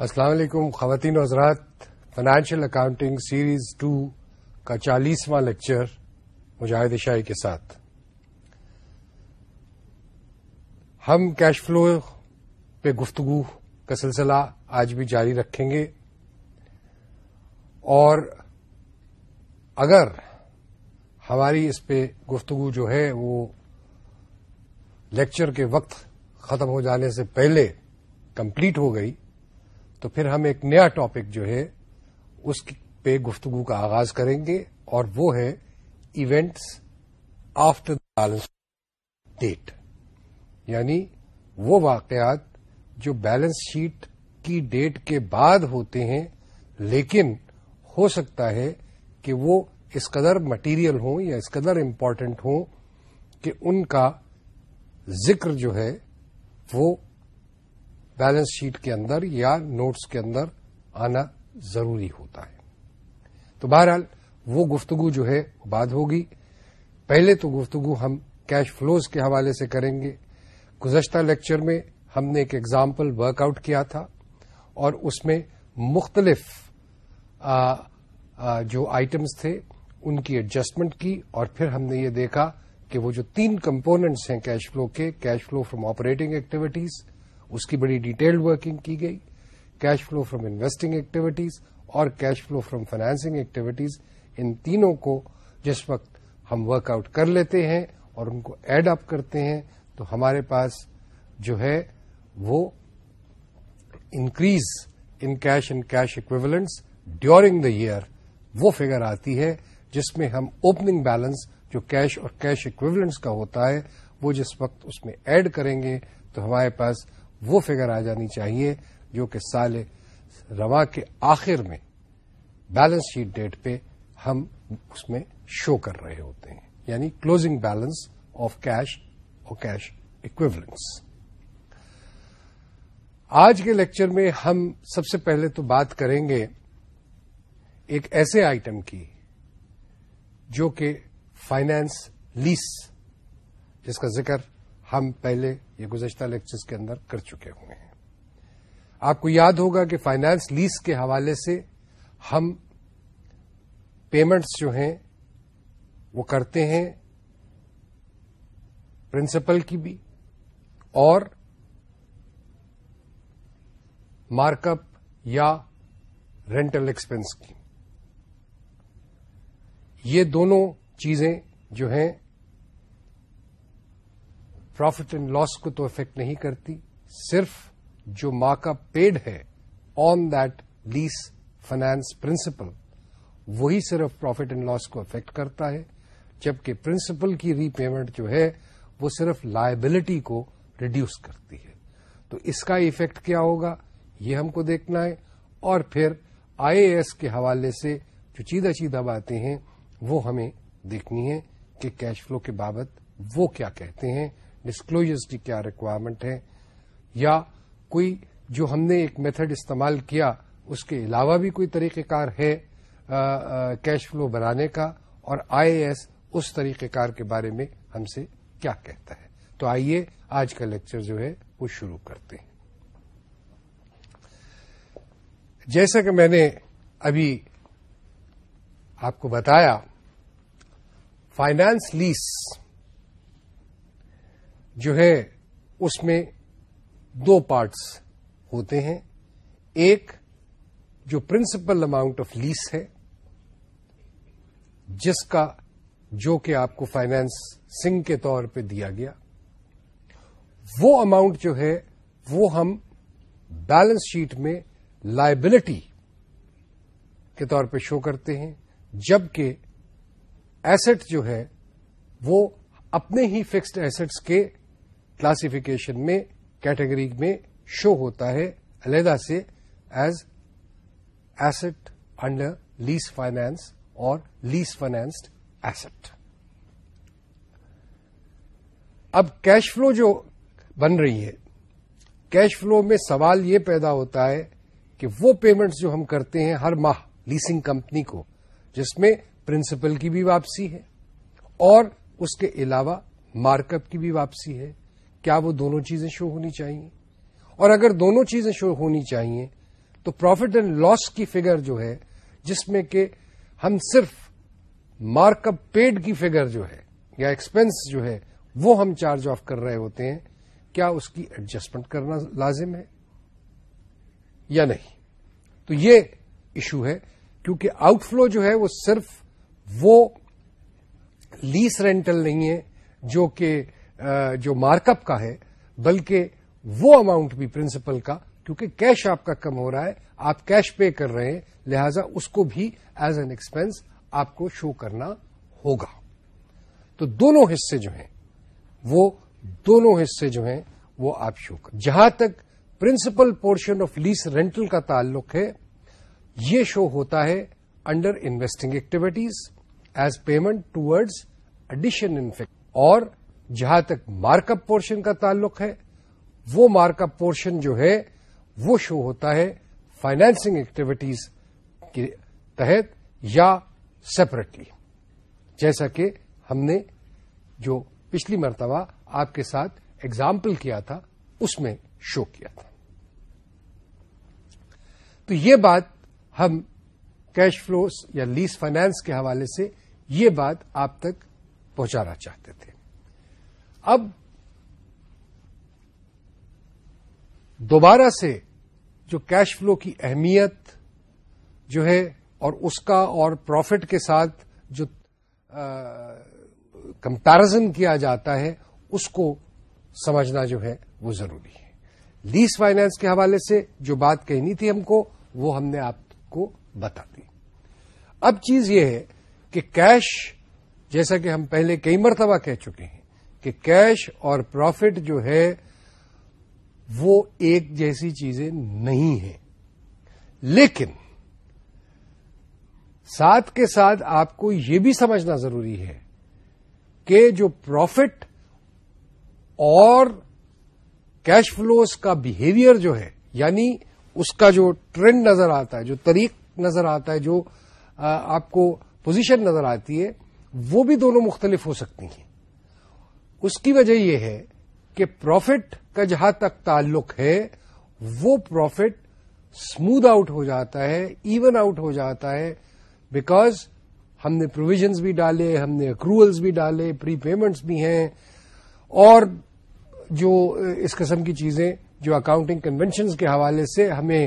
السلام علیکم خواتین حضرات فائنانشیل اکاؤنٹنگ سیریز ٹو کا چالیسواں لیکچر مجاہد شاہی کے ساتھ ہم کیش فلو پہ گفتگو کا سلسلہ آج بھی جاری رکھیں گے اور اگر ہماری اس پہ گفتگو جو ہے وہ لیکچر کے وقت ختم ہو جانے سے پہلے کمپلیٹ ہو گئی تو پھر ہم ایک نیا ٹاپک جو ہے اس پہ گفتگو کا آغاز کریں گے اور وہ ہے events after the balance date یعنی وہ واقعات جو بیلنس شیٹ کی ڈیٹ کے بعد ہوتے ہیں لیکن ہو سکتا ہے کہ وہ اس قدر مٹیریل ہوں یا اس قدر امپورٹنٹ ہوں کہ ان کا ذکر جو ہے وہ بیلنس شیٹ کے اندر یا نوٹس کے اندر آنا ضروری ہوتا ہے تو بہرحال وہ گفتگو جو ہے بعد ہوگی پہلے تو گفتگو ہم کیش فلوز کے حوالے سے کریں گے گزشتہ لیکچر میں ہم نے ایک ایگزامپل ورک آؤٹ کیا تھا اور اس میں مختلف آ آ جو آئٹمس تھے ان کی ایڈجسٹمنٹ کی اور پھر ہم نے یہ دیکھا کہ وہ جو تین کمپوننٹس ہیں کیش فلو کے cash flow from operating activities اس کی بڑی ڈیٹیلڈ ورکنگ کی گئی cash flow from investing activities اور cash flow from financing activities ان تینوں کو جس وقت ہم ورک آؤٹ کر لیتے ہیں اور ان کو ایڈ اپ کرتے ہیں تو ہمارے پاس جو ہے وہ increase in cash and cash equivalents during the year وہ فگر آتی ہے جس میں ہم اوپننگ بیلنس جو کیش اور کیش اکویولنٹس کا ہوتا ہے وہ جس وقت اس میں ایڈ کریں گے تو ہمارے پاس وہ فگر آ جانی چاہیے جو کہ سال رواں کے آخر میں بیلنس شیٹ ڈیٹ پہ ہم اس میں شو کر رہے ہوتے ہیں یعنی کلوزنگ بیلنس آف کیش اور کیش اکویولنس آج کے لیکچر میں ہم سب سے پہلے تو بات کریں گے ایک ایسے آئٹم کی جو کہ فائنانس لیس جس کا ذکر ہم پہلے یہ گزشتہ لیکچرز کے اندر کر چکے ہوئے ہیں آپ کو یاد ہوگا کہ فائنانس لیز کے حوالے سے ہم پیمنٹس جو ہیں وہ کرتے ہیں پرنسپل کی بھی اور مارک اپ یا رینٹل ایکسپنس کی یہ دونوں چیزیں جو ہیں پروفٹ اینڈ لاس کو تو افیکٹ نہیں کرتی صرف جو ماں کا پیڈ ہے on that lease finance principal وہی صرف پروفٹ اینڈ لاس کو افیکٹ کرتا ہے جبکہ پرنسپل کی ری پیمنٹ جو ہے وہ صرف لائبلٹی کو ریڈیوس کرتی ہے تو اس کا ایفیکٹ کیا ہوگا یہ ہم کو دیکھنا ہے اور پھر آئی اے ایس کے حوالے سے جو چیدہ چیدہ باتیں ہیں وہ ہمیں دیکھنی ہے کہ کیش فلو کے بابت وہ کیا کہتے ہیں ڈسکلوجرز کی کیا ریکوائرمنٹ ہے یا کوئی جو ہم نے ایک میتھڈ استعمال کیا اس کے علاوہ بھی کوئی طریقہ کار ہے کیش فلو بنانے کا اور آئی اے اس طریقہ کار کے بارے میں ہم سے کیا کہتا ہے تو آئیے آج کا لیکچر جو ہے وہ شروع کرتے ہیں جیسا کہ میں نے ابھی آپ کو بتایا فائنانس لیس جو ہے اس میں دو پارٹس ہوتے ہیں ایک جو پرنسپل اماؤنٹ آف لیس ہے جس کا جو کہ آپ کو فائنینس سنگ کے طور پہ دیا گیا وہ اماؤنٹ جو ہے وہ ہم بیلنس شیٹ میں لائبلٹی کے طور پہ شو کرتے ہیں جبکہ ایسٹ جو ہے وہ اپنے ہی فکسڈ ایسٹس کے کلاسیفیکیشن میں کیٹیگری میں شو ہوتا ہے علیحدہ سے as asset under lease finance اور لیس فائنینسڈ ایسٹ اب کیش فلو جو بن رہی ہے کیش فلو میں سوال یہ پیدا ہوتا ہے کہ وہ پیمنٹس جو ہم کرتے ہیں ہر ماہ لیسنگ کمپنی کو جس میں پرنسپل کی بھی واپسی ہے اور اس کے علاوہ مارک اپ کی بھی واپسی ہے کیا وہ دونوں چیزیں شو ہونی چاہیے اور اگر دونوں چیزیں شو ہونی چاہیے تو پروفٹ اینڈ لاس کی فگر جو ہے جس میں کہ ہم صرف مارک اپ پیڈ کی فگر جو ہے یا ایکسپنس جو ہے وہ ہم چارج آف کر رہے ہوتے ہیں کیا اس کی ایڈجسٹمنٹ کرنا لازم ہے یا نہیں تو یہ ایشو ہے کیونکہ آؤٹ فلو جو ہے وہ صرف وہ لیس رینٹل نہیں ہے جو کہ جو مارک اپ کا ہے بلکہ وہ اماؤنٹ بھی پرنسپل کا کیونکہ کیش آپ کا کم ہو رہا ہے آپ کیش پے کر رہے ہیں لہذا اس کو بھی ایز این ایکسپینس آپ کو شو کرنا ہوگا تو دونوں حصے جو ہیں وہ دونوں حصے جو ہیں وہ آپ شو کر جہاں تک principal portion of lease rental کا تعلق ہے یہ شو ہوتا ہے under investing activities as payment towards addition in fact اور جہاں تک مارک اپ پورشن کا تعلق ہے وہ مارک اپ پورشن جو ہے وہ شو ہوتا ہے فائنینسنگ ایکٹیویٹیز کے تحت یا سیپریٹلی جیسا کہ ہم نے جو پچھلی مرتبہ آپ کے ساتھ ایگزامپل کیا تھا اس میں شو کیا تھا تو یہ بات ہم کیش فلو یا لیز فائنانس کے حوالے سے یہ بات آپ تک پہنچانا چاہتے تھے اب دوبارہ سے جو کیش فلو کی اہمیت جو ہے اور اس کا اور پروفٹ کے ساتھ جو کمپیرزن کیا جاتا ہے اس کو سمجھنا جو ہے وہ ضروری ہے لیس فائنانس کے حوالے سے جو بات کہنی تھی ہم کو وہ ہم نے آپ کو بتا دی اب چیز یہ ہے کہ کیش جیسا کہ ہم پہلے کئی مرتبہ کہہ چکے ہیں کہ کیش اور پروفٹ جو ہے وہ ایک جیسی چیزیں نہیں ہیں لیکن ساتھ کے ساتھ آپ کو یہ بھی سمجھنا ضروری ہے کہ جو پروفٹ اور کیش فلوز کا بہیویئر جو ہے یعنی اس کا جو ٹرینڈ نظر آتا ہے جو طریق نظر آتا ہے جو آپ کو پوزیشن نظر آتی ہے وہ بھی دونوں مختلف ہو سکتی ہیں اس کی وجہ یہ ہے کہ پروفٹ کا جہاں تک تعلق ہے وہ پروفٹ اسموتھ آؤٹ ہو جاتا ہے ایون آؤٹ ہو جاتا ہے بیکاز ہم نے پروویژنس بھی ڈالے ہم نے اکروولس بھی ڈالے پری پیمنٹس بھی ہیں اور جو اس قسم کی چیزیں جو اکاؤنٹنگ کنوینشنز کے حوالے سے ہمیں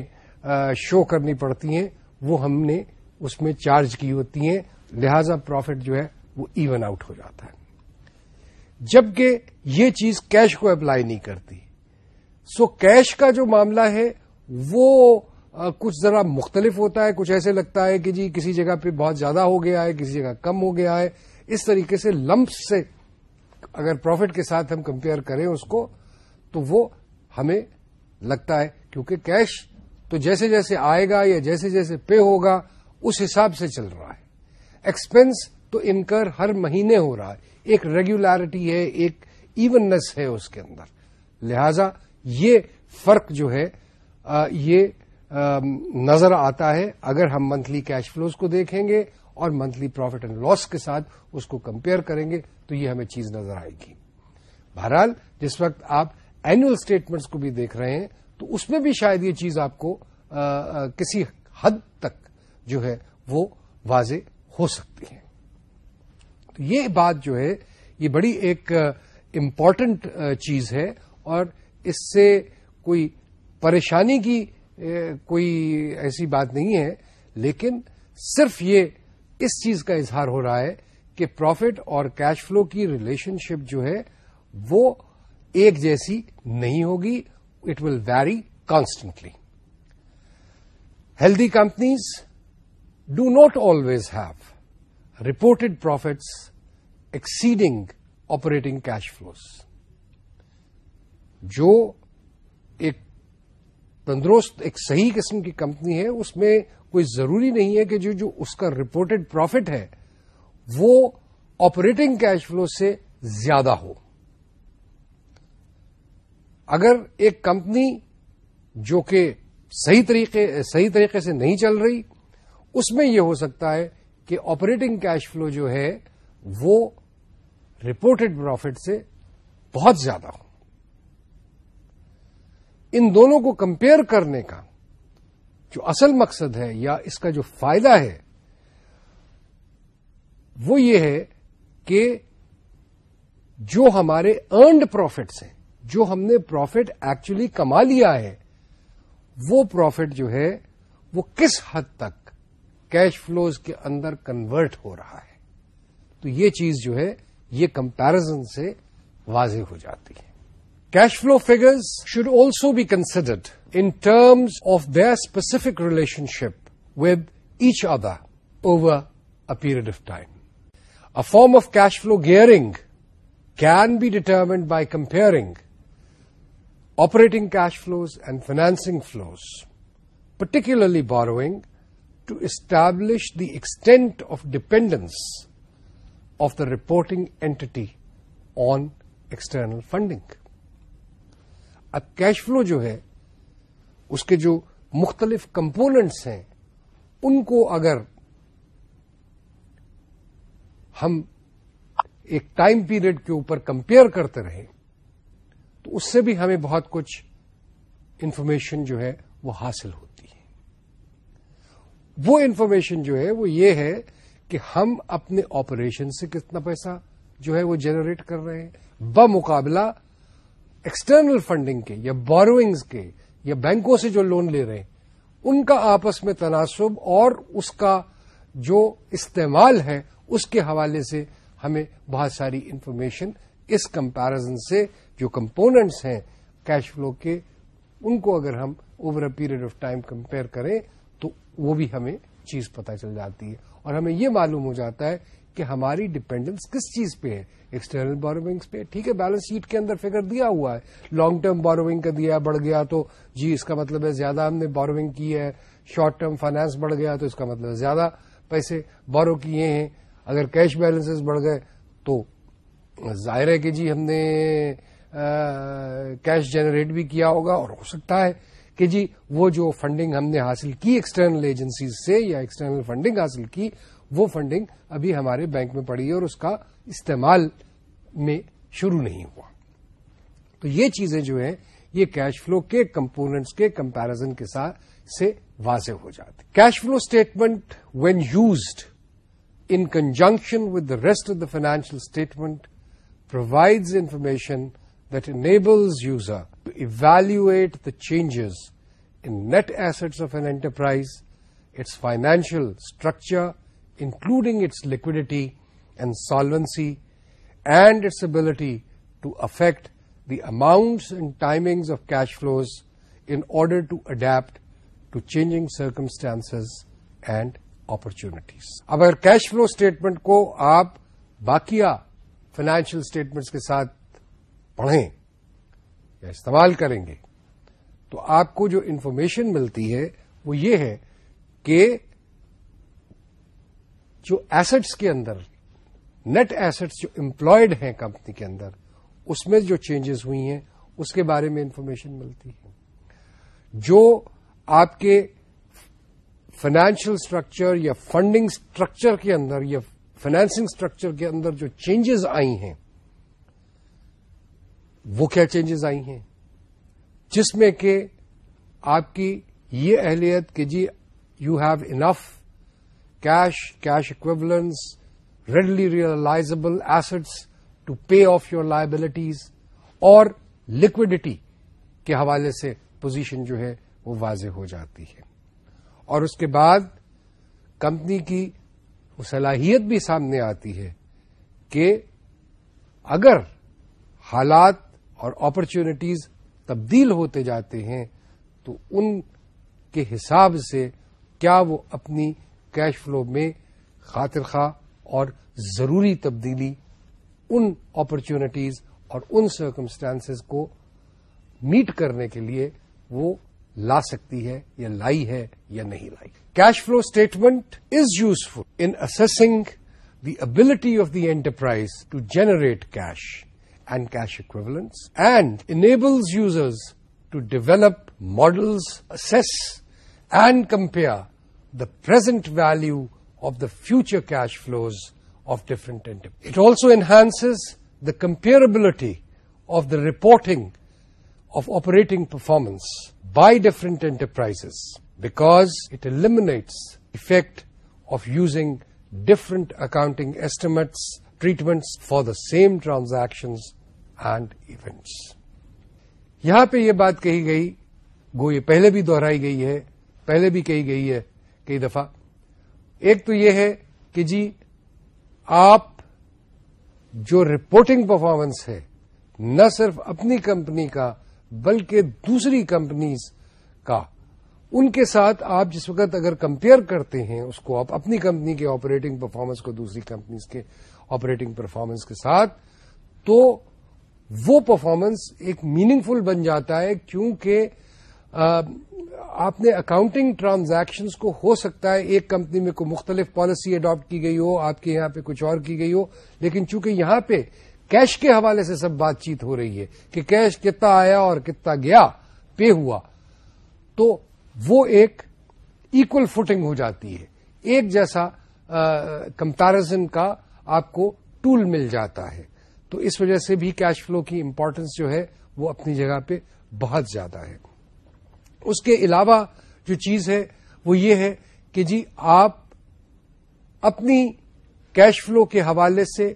شو کرنی پڑتی ہیں وہ ہم نے اس میں چارج کی ہوتی ہیں لہذا پروفٹ جو ہے وہ ایون آؤٹ ہو جاتا ہے جبکہ یہ چیز کیش کو اپلائی نہیں کرتی سو so, کیش کا جو معاملہ ہے وہ آ, کچھ ذرا مختلف ہوتا ہے کچھ ایسے لگتا ہے کہ جی کسی جگہ پہ بہت زیادہ ہو گیا ہے کسی جگہ کم ہو گیا ہے اس طریقے سے لمپس سے اگر پروفٹ کے ساتھ ہم کمپیئر کریں اس کو تو وہ ہمیں لگتا ہے کیونکہ کیش تو جیسے جیسے آئے گا یا جیسے جیسے پے ہوگا اس حساب سے چل رہا ہے ایکسپینس تو انکر ہر مہینے ہو رہا ہے ایک ریگولیرٹی ہے ایک ایوننیس ہے اس کے اندر لہذا یہ فرق جو ہے آ, یہ آ, نظر آتا ہے اگر ہم منتھلی کیش فلوز کو دیکھیں گے اور منتھلی پروفٹ اینڈ لاس کے ساتھ اس کو کمپیئر کریں گے تو یہ ہمیں چیز نظر آئے گی بہرحال جس وقت آپ اینوئل اسٹیٹمنٹس کو بھی دیکھ رہے ہیں تو اس میں بھی شاید یہ چیز آپ کو آ, کسی حد تک جو ہے وہ واضح ہو سکتی ہے تو یہ بات جو ہے یہ بڑی ایک امپورٹنٹ چیز ہے اور اس سے کوئی پریشانی کی کوئی ایسی بات نہیں ہے لیکن صرف یہ اس چیز کا اظہار ہو رہا ہے کہ پروفٹ اور کیش فلو کی ریلیشن شپ جو ہے وہ ایک جیسی نہیں ہوگی it will very constantly healthy companies do not always have reported profits exceeding operating cash flows جو ایک تندرست ایک صحیح قسم کی کمپنی ہے اس میں کوئی ضروری نہیں ہے کہ جو جو اس کا رپورٹڈ پروفٹ ہے وہ آپریٹنگ کیش فلو سے زیادہ ہو اگر ایک کمپنی جو کہ صحیح طریقے صحیح طریقے سے نہیں چل رہی اس میں یہ ہو سکتا ہے کہ آپریٹنگ کیش فلو جو ہے وہ رپورٹڈ پروفٹ سے بہت زیادہ ہو ان دونوں کو کمپیئر کرنے کا جو اصل مقصد ہے یا اس کا جو فائدہ ہے وہ یہ ہے کہ جو ہمارے ارنڈ پروفٹس ہیں جو ہم نے پروفٹ ایکچولی کما لیا ہے وہ پروفٹ جو ہے وہ کس حد تک کیش فلوز کے اندر کنورٹ ہو رہا ہے تو یہ چیز جو ہے یہ کمپیرزن سے واضح ہو جاتی ہے cash flow figures should also be considered in terms of their specific relationship with each other over a period of time a form of cash flow gearing can be determined by comparing operating cash flows and financing flows particularly borrowing to establish the extent of dependence of the reporting entity on external funding اب cash flow جو ہے اس کے جو مختلف components ہیں ان کو اگر ہم ایک ٹائم پیریڈ کے اوپر کمپیئر کرتے رہیں تو اس سے بھی ہمیں بہت کچھ انفارمیشن جو ہے وہ حاصل ہوئی وہ انفارمیشن جو ہے وہ یہ ہے کہ ہم اپنے آپریشن سے کتنا پیسہ جو ہے وہ جنریٹ کر رہے ہیں بمقابلہ ایکسٹرنل فنڈنگ کے یا بوروئنگز کے یا بینکوں سے جو لون لے رہے ہیں ان کا آپس میں تناسب اور اس کا جو استعمال ہے اس کے حوالے سے ہمیں بہت ساری انفارمیشن اس کمپیرزن سے جو کمپوننٹس ہیں کیش فلو کے ان کو اگر ہم over a period of time compare کریں وہ بھی ہمیں چیز پتہ چل جاتی ہے اور ہمیں یہ معلوم ہو جاتا ہے کہ ہماری ڈپینڈنس کس چیز پہ ہے ایکسٹرنل بوروئنگس پہ ٹھیک ہے بیلنس شیٹ کے اندر فگر دیا ہوا ہے لانگ ٹرم بوروئنگ کا دیا بڑھ گیا تو جی اس کا مطلب ہے زیادہ ہم نے بوروئنگ کی ہے شارٹ ٹرم فائنانس بڑھ گیا تو اس کا مطلب ہے زیادہ پیسے بورو کیے ہیں اگر کیش بیلنس بڑھ گئے تو ظاہر ہے کہ جی ہم نے کیش جنریٹ بھی کیا ہوگا اور ہو سکتا ہے کہ جی وہ جو فنڈنگ ہم نے حاصل کی ایکسٹرنل ایجنسیز سے یا ایکسٹرنل فنڈنگ حاصل کی وہ فنڈنگ ابھی ہمارے بینک میں پڑی ہے اور اس کا استعمال میں شروع نہیں ہوا تو یہ چیزیں جو ہیں یہ کیش فلو کے کمپوننٹس کے کمپیرزن کے ساتھ سے واضح ہو جاتے cash flow statement when used in conjunction with the rest of the financial statement provides information that enables user evaluate the changes in net assets of an enterprise its financial structure including its liquidity and solvency and its ability to affect the amounts and timing of cash flows in order to adapt changing circumstances and opportunities اب اگر cash flow statement کو آپ باقیا financial statement کے ساتھ پڑھیں یا استعمال کریں گے تو آپ کو جو انفارمیشن ملتی ہے وہ یہ ہے کہ جو ایسٹس کے اندر نیٹ ایسٹس جو امپلائڈ ہیں کمپنی کے اندر اس میں جو چینجز ہوئی ہیں اس کے بارے میں انفارمیشن ملتی ہے جو آپ کے فائنینشیل اسٹرکچر یا فنڈنگ اسٹرکچر کے اندر یا فائنینسنگ اسٹرکچر کے اندر جو چینجز آئی ہیں وہ کیا چینجز آئی ہیں جس میں کہ آپ کی یہ اہلیت کہ جی you have enough cash cash equivalents readily realisable assets to pay off your liabilities اور لکوڈیٹی کے حوالے سے پوزیشن جو ہے وہ واضح ہو جاتی ہے اور اس کے بعد کمپنی کی صلاحیت بھی سامنے آتی ہے کہ اگر حالات اور اپرچونیٹیز تبدیل ہوتے جاتے ہیں تو ان کے حساب سے کیا وہ اپنی کیش فلو میں خاطر خواہ اور ضروری تبدیلی ان اپرچونیٹیز اور ان سرکمسٹانس کو میٹ کرنے کے لیے وہ لا سکتی ہے یا لائی ہے یا نہیں لائی cash flow statement is useful in assessing the ability of the enterprise to generate cash and cash equivalents, and enables users to develop models, assess and compare the present value of the future cash flows of different entities. It also enhances the comparability of the reporting of operating performance by different enterprises, because it eliminates the effect of using different accounting estimates, treatments for the same transactions and events یہاں پہ یہ بات کہی گئی گو یہ پہلے بھی دوہرائی گئی ہے پہلے بھی کہی گئی ہے کئی دفعہ ایک تو یہ ہے کہ جی آپ جو رپورٹنگ پرفارمنس ہے نہ صرف اپنی کمپنی کا بلکہ دوسری کمپنیز کا ان کے ساتھ آپ جس وقت اگر کمپیئر کرتے ہیں اس کو آپ اپنی کمپنی کے آپریٹنگ پرفارمنس کو دوسری کمپنیز کے آپریٹنگ پرفارمنس کے ساتھ تو وہ پرفارمنس ایک میننگ فل بن جاتا ہے کیونکہ آپ نے اکاؤنٹنگ ٹرانزیکشنز کو ہو سکتا ہے ایک کمپنی میں کوئی مختلف پالیسی اڈاپٹ کی گئی ہو آپ کے یہاں پہ کچھ اور کی گئی ہو لیکن چونکہ یہاں پہ کیش کے حوالے سے سب بات چیت ہو رہی ہے کہ کیش کتنا آیا اور کتنا گیا پے ہوا تو وہ ایک ایکول فوٹنگ ہو جاتی ہے ایک جیسا کمپیرزن کا آپ کو ٹول مل جاتا ہے تو اس وجہ سے بھی کیش فلو کی امپورٹنس جو ہے وہ اپنی جگہ پہ بہت زیادہ ہے اس کے علاوہ جو چیز ہے وہ یہ ہے کہ جی آپ اپنی کیش فلو کے حوالے سے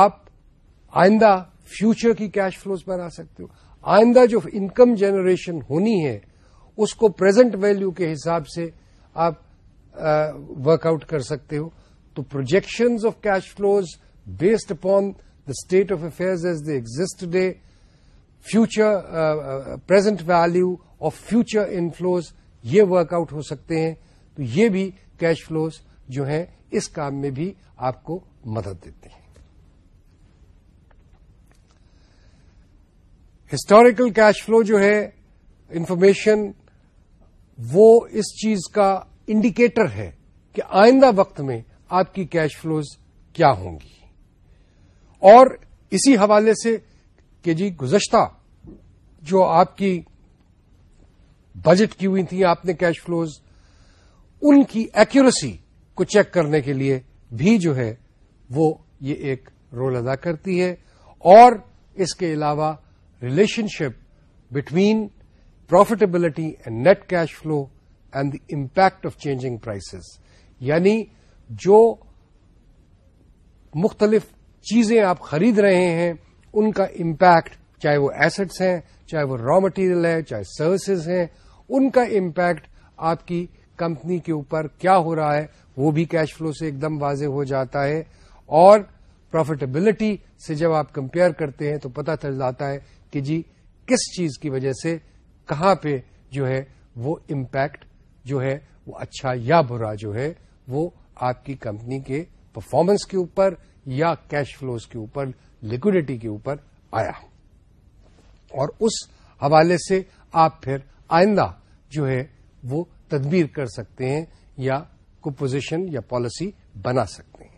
آپ آئندہ فیوچر کی کیش فلوز بنا سکتے ہو آئندہ جو انکم جنریشن ہونی ہے اس کو پریزنٹ ویلو کے حساب سے آپ ورک آؤٹ کر سکتے ہو تو projections of cash flows based upon the state of affairs as today, exit uh, future uh, present value اور فیوچر انفلوز یہ ورک آؤٹ ہو سکتے ہیں تو یہ بھی کیش فلوز جو ہیں اس کام میں بھی آپ کو مدد دیتے ہیں ہسٹوریکل کیش فلو جو ہے انفارمیشن وہ اس چیز کا انڈیکیٹر ہے کہ آئندہ وقت میں آپ کی کیش فلوز کیا ہوں گی اور اسی حوالے سے کہ جی گزشتہ جو آپ کی بجٹ کی ہوئی تھیں آپ نے کیش فلوز ان کی ایکوریسی کو چیک کرنے کے لیے بھی جو ہے وہ یہ ایک رول ادا کرتی ہے اور اس کے علاوہ relationship between profitability and net cash flow and the impact of changing prices یعنی جو مختلف چیزیں آپ خرید رہے ہیں ان کا امپیکٹ چاہے وہ ایسٹس ہیں چاہے وہ را مٹیریل ہے چاہے سروسز ہیں ان کا امپیکٹ آپ کی کمپنی کے اوپر کیا ہو رہا ہے وہ بھی کیش فلو سے ایک دم واضح ہو جاتا ہے اور پروفیٹیبلٹی سے جب آپ کمپیئر کرتے ہیں تو پتہ چل جاتا ہے کہ جی کس چیز کی وجہ سے کہاں پہ جو ہے وہ امپیکٹ جو ہے وہ اچھا یا برا جو ہے وہ آپ کی کمپنی کے پرفارمنس کے اوپر یا کیش فلوز کے اوپر لکوڈیٹی کے اوپر آیا اور اس حوالے سے آپ پھر آئندہ جو ہے وہ تدبیر کر سکتے ہیں یا کو پوزیشن یا پالیسی بنا سکتے ہیں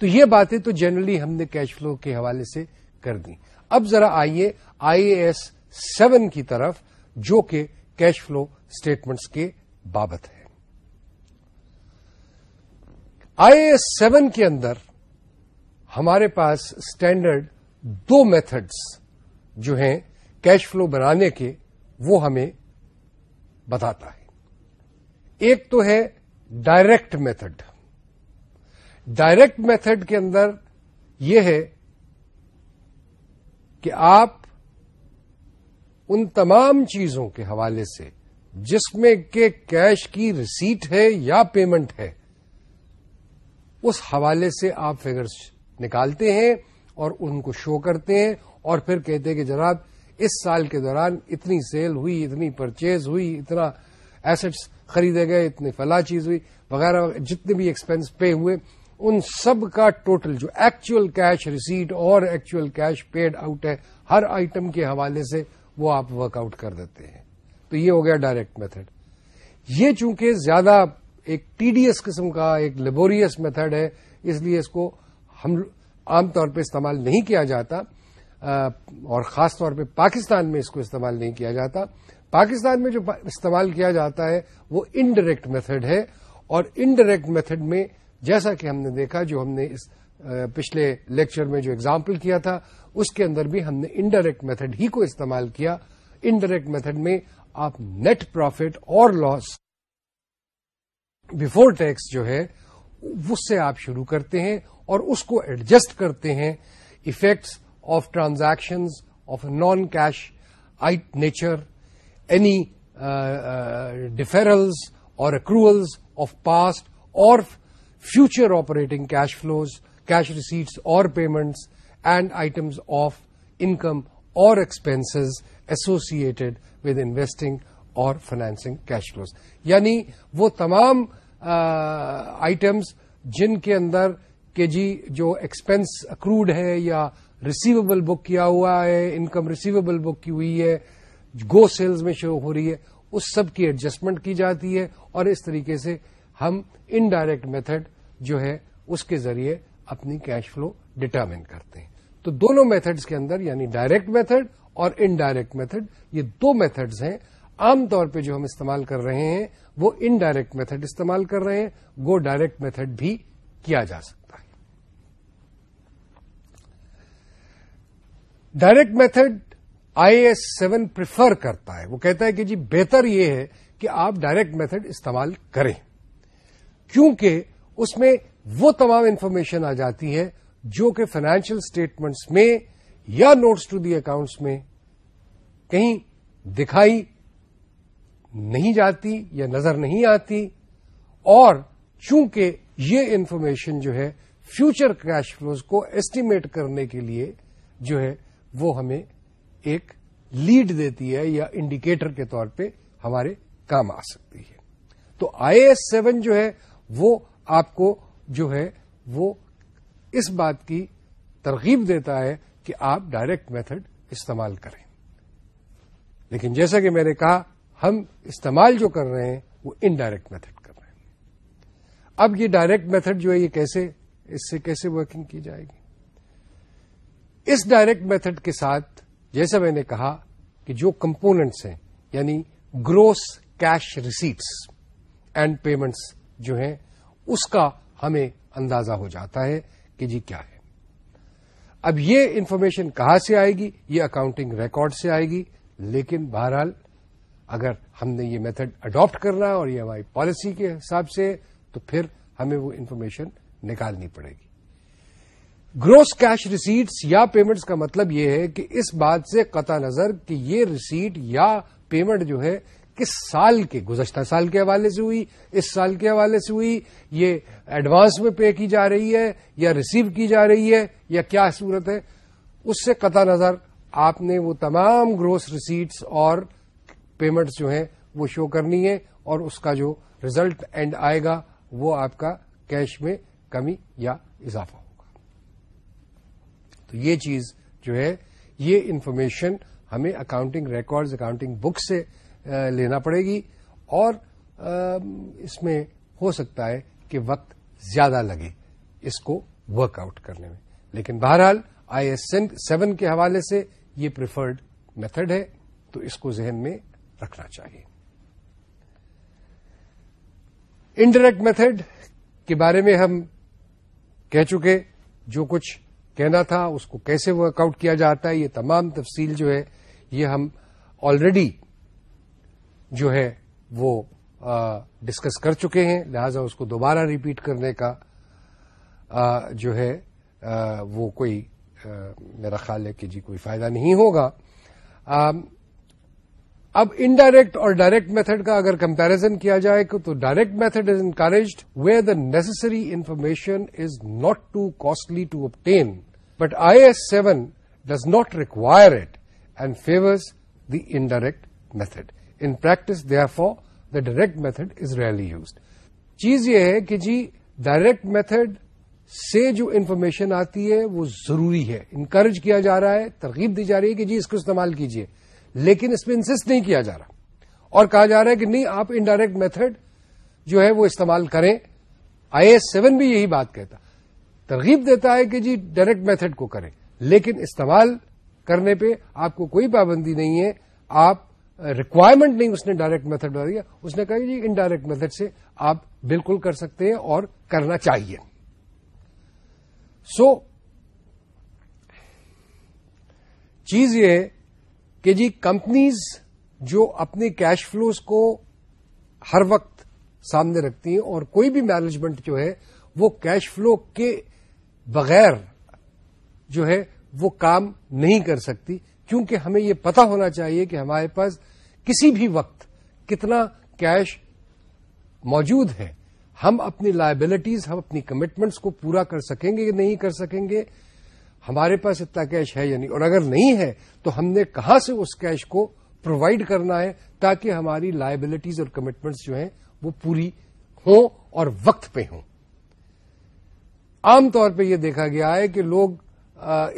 تو یہ باتیں تو جنرلی ہم نے کیش فلو کے حوالے سے کر دی اب ذرا آئیے آئی اے ایس سیون کی طرف جو کہ کیش فلو اسٹیٹمنٹس کے بابت ہے آئی اے ایس سیون کے اندر ہمارے پاس اسٹینڈرڈ دو میتھڈس جو ہیں کیش فلو بنانے کے وہ ہمیں بتاتا ہے ایک تو ہے ڈائریکٹ میتھڈ ڈائریکٹ میتھڈ کے اندر یہ ہے کہ آپ ان تمام چیزوں کے حوالے سے جس میں کہ کیش کی رسیٹ ہے یا پیمنٹ ہے اس حوالے سے آپ فگرس نکالتے ہیں اور ان کو شو کرتے ہیں اور پھر کہتے ہیں کہ جناب اس سال کے دوران اتنی سیل ہوئی اتنی پرچیز ہوئی اتنا ایسٹس خریدے گئے اتنی فلاں چیز ہوئی وغیرہ جتنے بھی ایکسپینس پے ہوئے ان سب کا ٹوٹل جو ایکچوئل کیش ریسیٹ اور ایکچول کیش پیڈ آؤٹ ہے ہر آئٹم کے حوالے سے وہ آپ ورک آؤٹ کر دیتے ہیں تو یہ ہو گیا ڈائریکٹ میتھڈ یہ چونکہ زیادہ ایک ٹی ڈی ایس قسم کا ایک لیبوریس میتھڈ ہے اس لیے اس کو ہم عام طور پہ استعمال نہیں کیا جاتا اور خاص طور پہ پاکستان میں اس کو استعمال نہیں کیا جاتا پاکستان میں جو استعمال کیا جاتا ہے وہ انڈائریکٹ میتھڈ ہے اور انڈائریکٹ میتھڈ میں جیسا کہ ہم نے دیکھا جو ہم نے اس پچھلے لیکچر میں جو اگزامپل کیا تھا اس کے اندر بھی ہم نے انڈائریکٹ میتھڈ ہی کو استعمال کیا انڈائریکٹ میتھڈ میں آپ نیٹ پروفٹ اور لاس بفور ٹیکس جو ہے اس سے آپ شروع کرتے ہیں اور اس کو ایڈجسٹ کرتے ہیں effects of transactions of non cash I nature any deferrals or accruals of past or future operating cash flows cash receipts or payments and items of income or expenses associated with investing or financing cash flows یعنی وہ تمام items جن کے اندر جی جو expense accrued ہے یا receivable بک کیا ہوا ہے انکم ریسیویبل بک کی ہوئی ہے گو سیلز میں شروع ہو رہی ہے اس سب کی ایڈجسٹمنٹ کی جاتی ہے اور اس طریقے سے ہم انڈائریکٹ میتھڈ جو ہے اس کے ذریعے اپنی کیش فلو ڈٹرمن کرتے ہیں تو دونوں میتھڈز کے اندر یعنی ڈائریکٹ میتھڈ اور انڈائریکٹ میتھڈ یہ دو میتھڈز ہیں عام طور پہ جو ہم استعمال کر رہے ہیں وہ انڈائریکٹ میتھڈ استعمال کر رہے ہیں گو ڈائریکٹ میتھڈ بھی کیا جا سکتا ہے direct method I S seven prefer کرتا ہے وہ کہتا ہے کہ جی بہتر یہ ہے کہ آپ ڈائریکٹ میتھڈ استعمال کریں کیونکہ اس میں وہ تمام انفارمیشن آ جاتی ہے جو کہ فائنینشیل اسٹیٹمنٹس میں یا نوٹس ٹو دی اکاؤنٹس میں کہیں دکھائی نہیں جاتی یا نظر نہیں آتی اور چونکہ یہ انفارمیشن جو ہے فیوچر کیش فلوز کو ایسٹیمیٹ کرنے کے لیے جو ہے وہ ہمیں ایک لیڈ دیتی ہے یا انڈیکیٹر کے طور پہ ہمارے کام آ سکتی ہے تو آئی ایس سیون جو ہے وہ آپ کو جو ہے وہ اس بات کی ترغیب دیتا ہے کہ آپ ڈائریکٹ میتھڈ استعمال کریں لیکن جیسا کہ میں نے کہا ہم استعمال جو کر رہے ہیں وہ انڈائریکٹ میتھڈ کر رہے ہیں اب یہ ڈائریکٹ میتھڈ جو ہے یہ کیسے اس سے کیسے ورکنگ کی جائے گی اس ڈائریکٹ میتھڈ کے ساتھ جیسا میں نے کہا کہ جو کمپوننٹس ہیں یعنی gross cash receipts and payments جو ہیں اس کا ہمیں اندازہ ہو جاتا ہے کہ جی کیا ہے اب یہ انفارمیشن کہاں سے آئے گی یہ اکاؤنٹنگ ریکارڈ سے آئے گی لیکن بہرحال اگر ہم نے یہ میتھڈ اڈاپٹ کرنا اور یہ ہماری پالیسی کے حساب سے تو پھر ہمیں وہ انفارمیشن نکالنی پڑے گی گروس کیش ریسیٹس یا پیمنٹس کا مطلب یہ ہے کہ اس بات سے قطع نظر کہ یہ ریسیٹ یا پیمنٹ جو ہے کس سال کے گزشتہ سال کے حوالے سے ہوئی اس سال کے حوالے سے ہوئی یہ ایڈوانس میں پے کی جا رہی ہے یا ریسیو کی جا رہی ہے یا کیا صورت ہے اس سے قطع نظر آپ نے وہ تمام گروس ریسیٹس اور پیمنٹس جو ہیں وہ شو کرنی ہے اور اس کا جو ریزلٹ اینڈ آئے گا وہ آپ کا کیش میں کمی یا اضافہ ہوگا تو یہ چیز جو ہے یہ انفارمیشن ہمیں اکاؤنٹنگ ریکارڈز اکاؤنٹنگ بک سے لینا پڑے گی اور اس میں ہو سکتا ہے کہ وقت زیادہ لگے اس کو ورک آؤٹ کرنے میں لیکن بہرحال آئی ایس سیون کے حوالے سے یہ پریفرڈ میتھڈ ہے تو اس کو ذہن میں رکھنا چاہیے انڈائریکٹ میتھڈ کے بارے میں ہم کہہ چکے جو کچھ کہنا تھا اس کو کیسے ورک آؤٹ کیا جاتا ہے یہ تمام تفصیل جو ہے یہ ہم آلریڈی جو ہے وہ ڈسکس کر چکے ہیں لہذا اس کو دوبارہ ریپیٹ کرنے کا جو ہے وہ کوئی میرا خیال ہے کہ جی کوئی فائدہ نہیں ہوگا اب انڈائریکٹ اور ڈائریکٹ میتھڈ کا اگر کمپیرزن کیا جائے تو direct method is encouraged where the necessary information is not too costly to obtain but I S seven does not require it and favours the indirect method in practice therefore the direct method is rarely used چیز یہ ہے کہ جی direct method سے جو انفارمیشن آتی ہے وہ ضروری ہے انکریج کیا جا رہا ہے ترغیب دی جا رہی ہے کہ جی اس کو استعمال کیجیے لیکن اس پہ انسسٹ نہیں کیا جا رہا اور کہا جا رہا ہے کہ نہیں آپ انڈائریکٹ میتھڈ جو ہے وہ استعمال کریں آئی ایس سیون بھی یہی بات کہتا ترغیب دیتا ہے کہ جی ڈائریکٹ میتھڈ کو کریں لیکن استعمال کرنے پہ آپ کو کوئی پابندی نہیں ہے آپ ریکوائرمنٹ نہیں اس نے ڈائریکٹ میتھڈ بنا دیا اس نے کہا جی انڈائریکٹ میتھڈ سے آپ بالکل کر سکتے ہیں اور کرنا چاہیے سو so, چیز یہ ہے کہ جی کمپنیز جو اپنے کیش فلوز کو ہر وقت سامنے رکھتی ہیں اور کوئی بھی مینجمنٹ جو ہے وہ کیش فلو کے بغیر جو ہے وہ کام نہیں کر سکتی کیونکہ ہمیں یہ پتا ہونا چاہیے کہ ہمارے پاس کسی بھی وقت کتنا کیش موجود ہے ہم اپنی لائبلٹیز ہم اپنی کمٹمنٹس کو پورا کر سکیں گے یا نہیں کر سکیں گے ہمارے پاس اتنا کیش ہے یا نہیں اور اگر نہیں ہے تو ہم نے کہاں سے اس کیش کو پرووائڈ کرنا ہے تاکہ ہماری لائبلٹیز اور کمٹمنٹس جو ہیں وہ پوری ہوں اور وقت پہ ہوں عام طور پہ یہ دیکھا گیا ہے کہ لوگ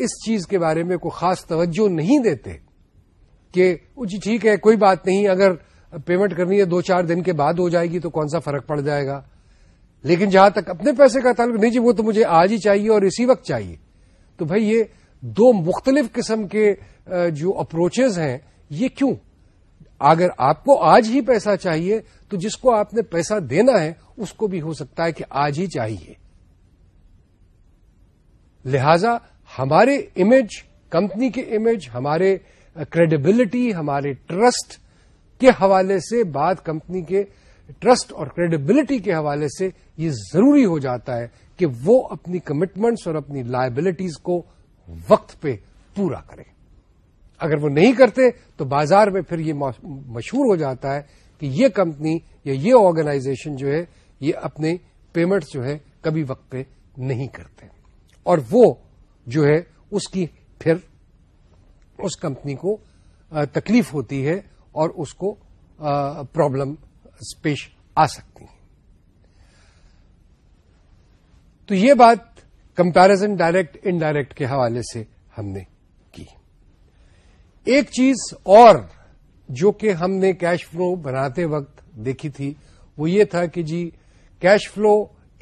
اس چیز کے بارے میں کوئی خاص توجہ نہیں دیتے کہ جی ٹھیک ہے کوئی بات نہیں اگر پیمنٹ کرنی ہے دو چار دن کے بعد ہو جائے گی تو کون سا فرق پڑ جائے گا لیکن جہاں تک اپنے پیسے کا تعلق نہیں جی وہ تو مجھے آج ہی چاہیے اور اسی وقت چاہیے تو بھائی یہ دو مختلف قسم کے جو اپروچز ہیں یہ کیوں اگر آپ کو آج ہی پیسہ چاہیے تو جس کو آپ نے پیسہ دینا ہے اس کو بھی ہو سکتا ہے کہ آج ہی چاہیے لہذا ہمارے امیج کمپنی کے امیج ہمارے کریڈیبلٹی ہمارے ٹرسٹ کے حوالے سے بعد کمپنی کے ٹرسٹ اور کریڈیبلٹی کے حوالے سے یہ ضروری ہو جاتا ہے کہ وہ اپنی کمٹمنٹس اور اپنی لائبلٹیز کو وقت پہ پورا کرے اگر وہ نہیں کرتے تو بازار میں پھر یہ مشہور ہو جاتا ہے کہ یہ کمپنی یا یہ آرگنائزیشن جو ہے یہ اپنے پیمنٹس جو ہے کبھی وقت پہ نہیں کرتے اور وہ جو ہے اس کی پھر اس کمپنی کو تکلیف ہوتی ہے اور اس کو پرابلم پیش آ سکتی ہیں تو یہ بات کمپیرزن ڈائریکٹ انڈائریکٹ کے حوالے سے ہم نے کی ایک چیز اور جو کہ ہم نے کیش فلو بناتے وقت دیکھی تھی وہ یہ تھا کہ جی کیش فلو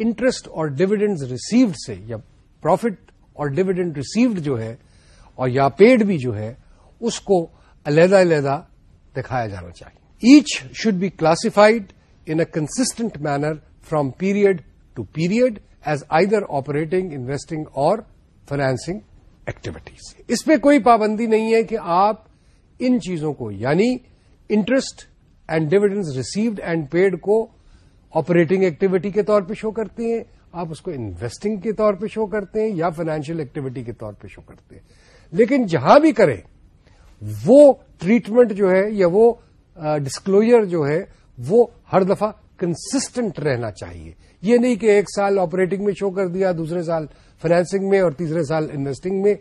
انٹرسٹ اور ڈویڈنڈ ریسیوڈ سے یا پروفٹ اور ڈویڈنڈ ریسیوڈ جو ہے اور یا پیڈ بھی جو ہے اس کو علیحدہ علیحدہ دکھایا جانا چاہیے each should be classified in a constant manner from period to period as either operating investing or financing activities اس پہ کوئی پابندی نہیں ہے کہ آپ ان چیزوں کو یعنی interest and dividends received and paid کو آپریٹنگ ایکٹیویٹی کے طور پہ شو کرتے ہیں آپ اس کو انویسٹنگ کے طور پہ شو کرتے ہیں یا فائنینشیل ایکٹیویٹی کے طور پہ شو کرتے ہیں لیکن جہاں بھی کریں وہ ٹریٹمنٹ جو ہے یا وہ ڈسکلوجر جو ہے وہ ہر دفعہ کنسٹنٹ رہنا چاہیے یہ نہیں کہ ایک سال آپریٹنگ میں شو کر دیا دوسرے سال فائنینسنگ میں اور تیسرے سال انویسٹنگ میں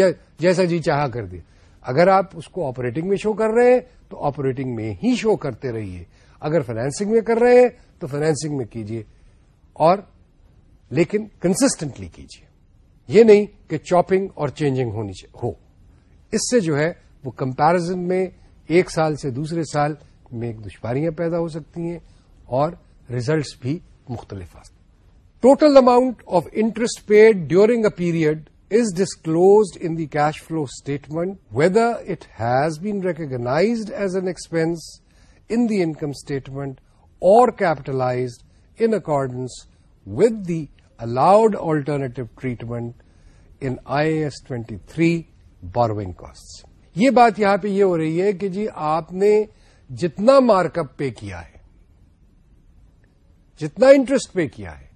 یا جیسا جی چاہا کر دیا اگر آپ اس کو آپریٹنگ میں شو کر رہے ہیں تو آپریٹنگ میں ہی شو کرتے رہیے اگر فائنینسنگ میں کر رہے ہیں تو فائنینسنگ میں کیجیے اور لیکن کنسٹنٹلی کیجیے یہ نہیں کہ چاپنگ اور چینجنگ ہونی ہو اس سے جو ہے وہ کمپیرزن میں ایک سال سے دوسرے سال میں دشواریاں پیدا ہو سکتی ہیں اور ریزلٹس بھی مختلف total amount of interest paid during a period is disclosed in the cash flow statement whether it has been recognised as an expense in the income statement اور capitalised in accordance with the allowed alternative treatment in I S twenty three borrowing cost یہ بات یہاں پہ یہ ہو رہی ہے کہ جی آپ نے جتنا مارک اپ پے کیا ہے جتنا انٹرسٹ پے کیا ہے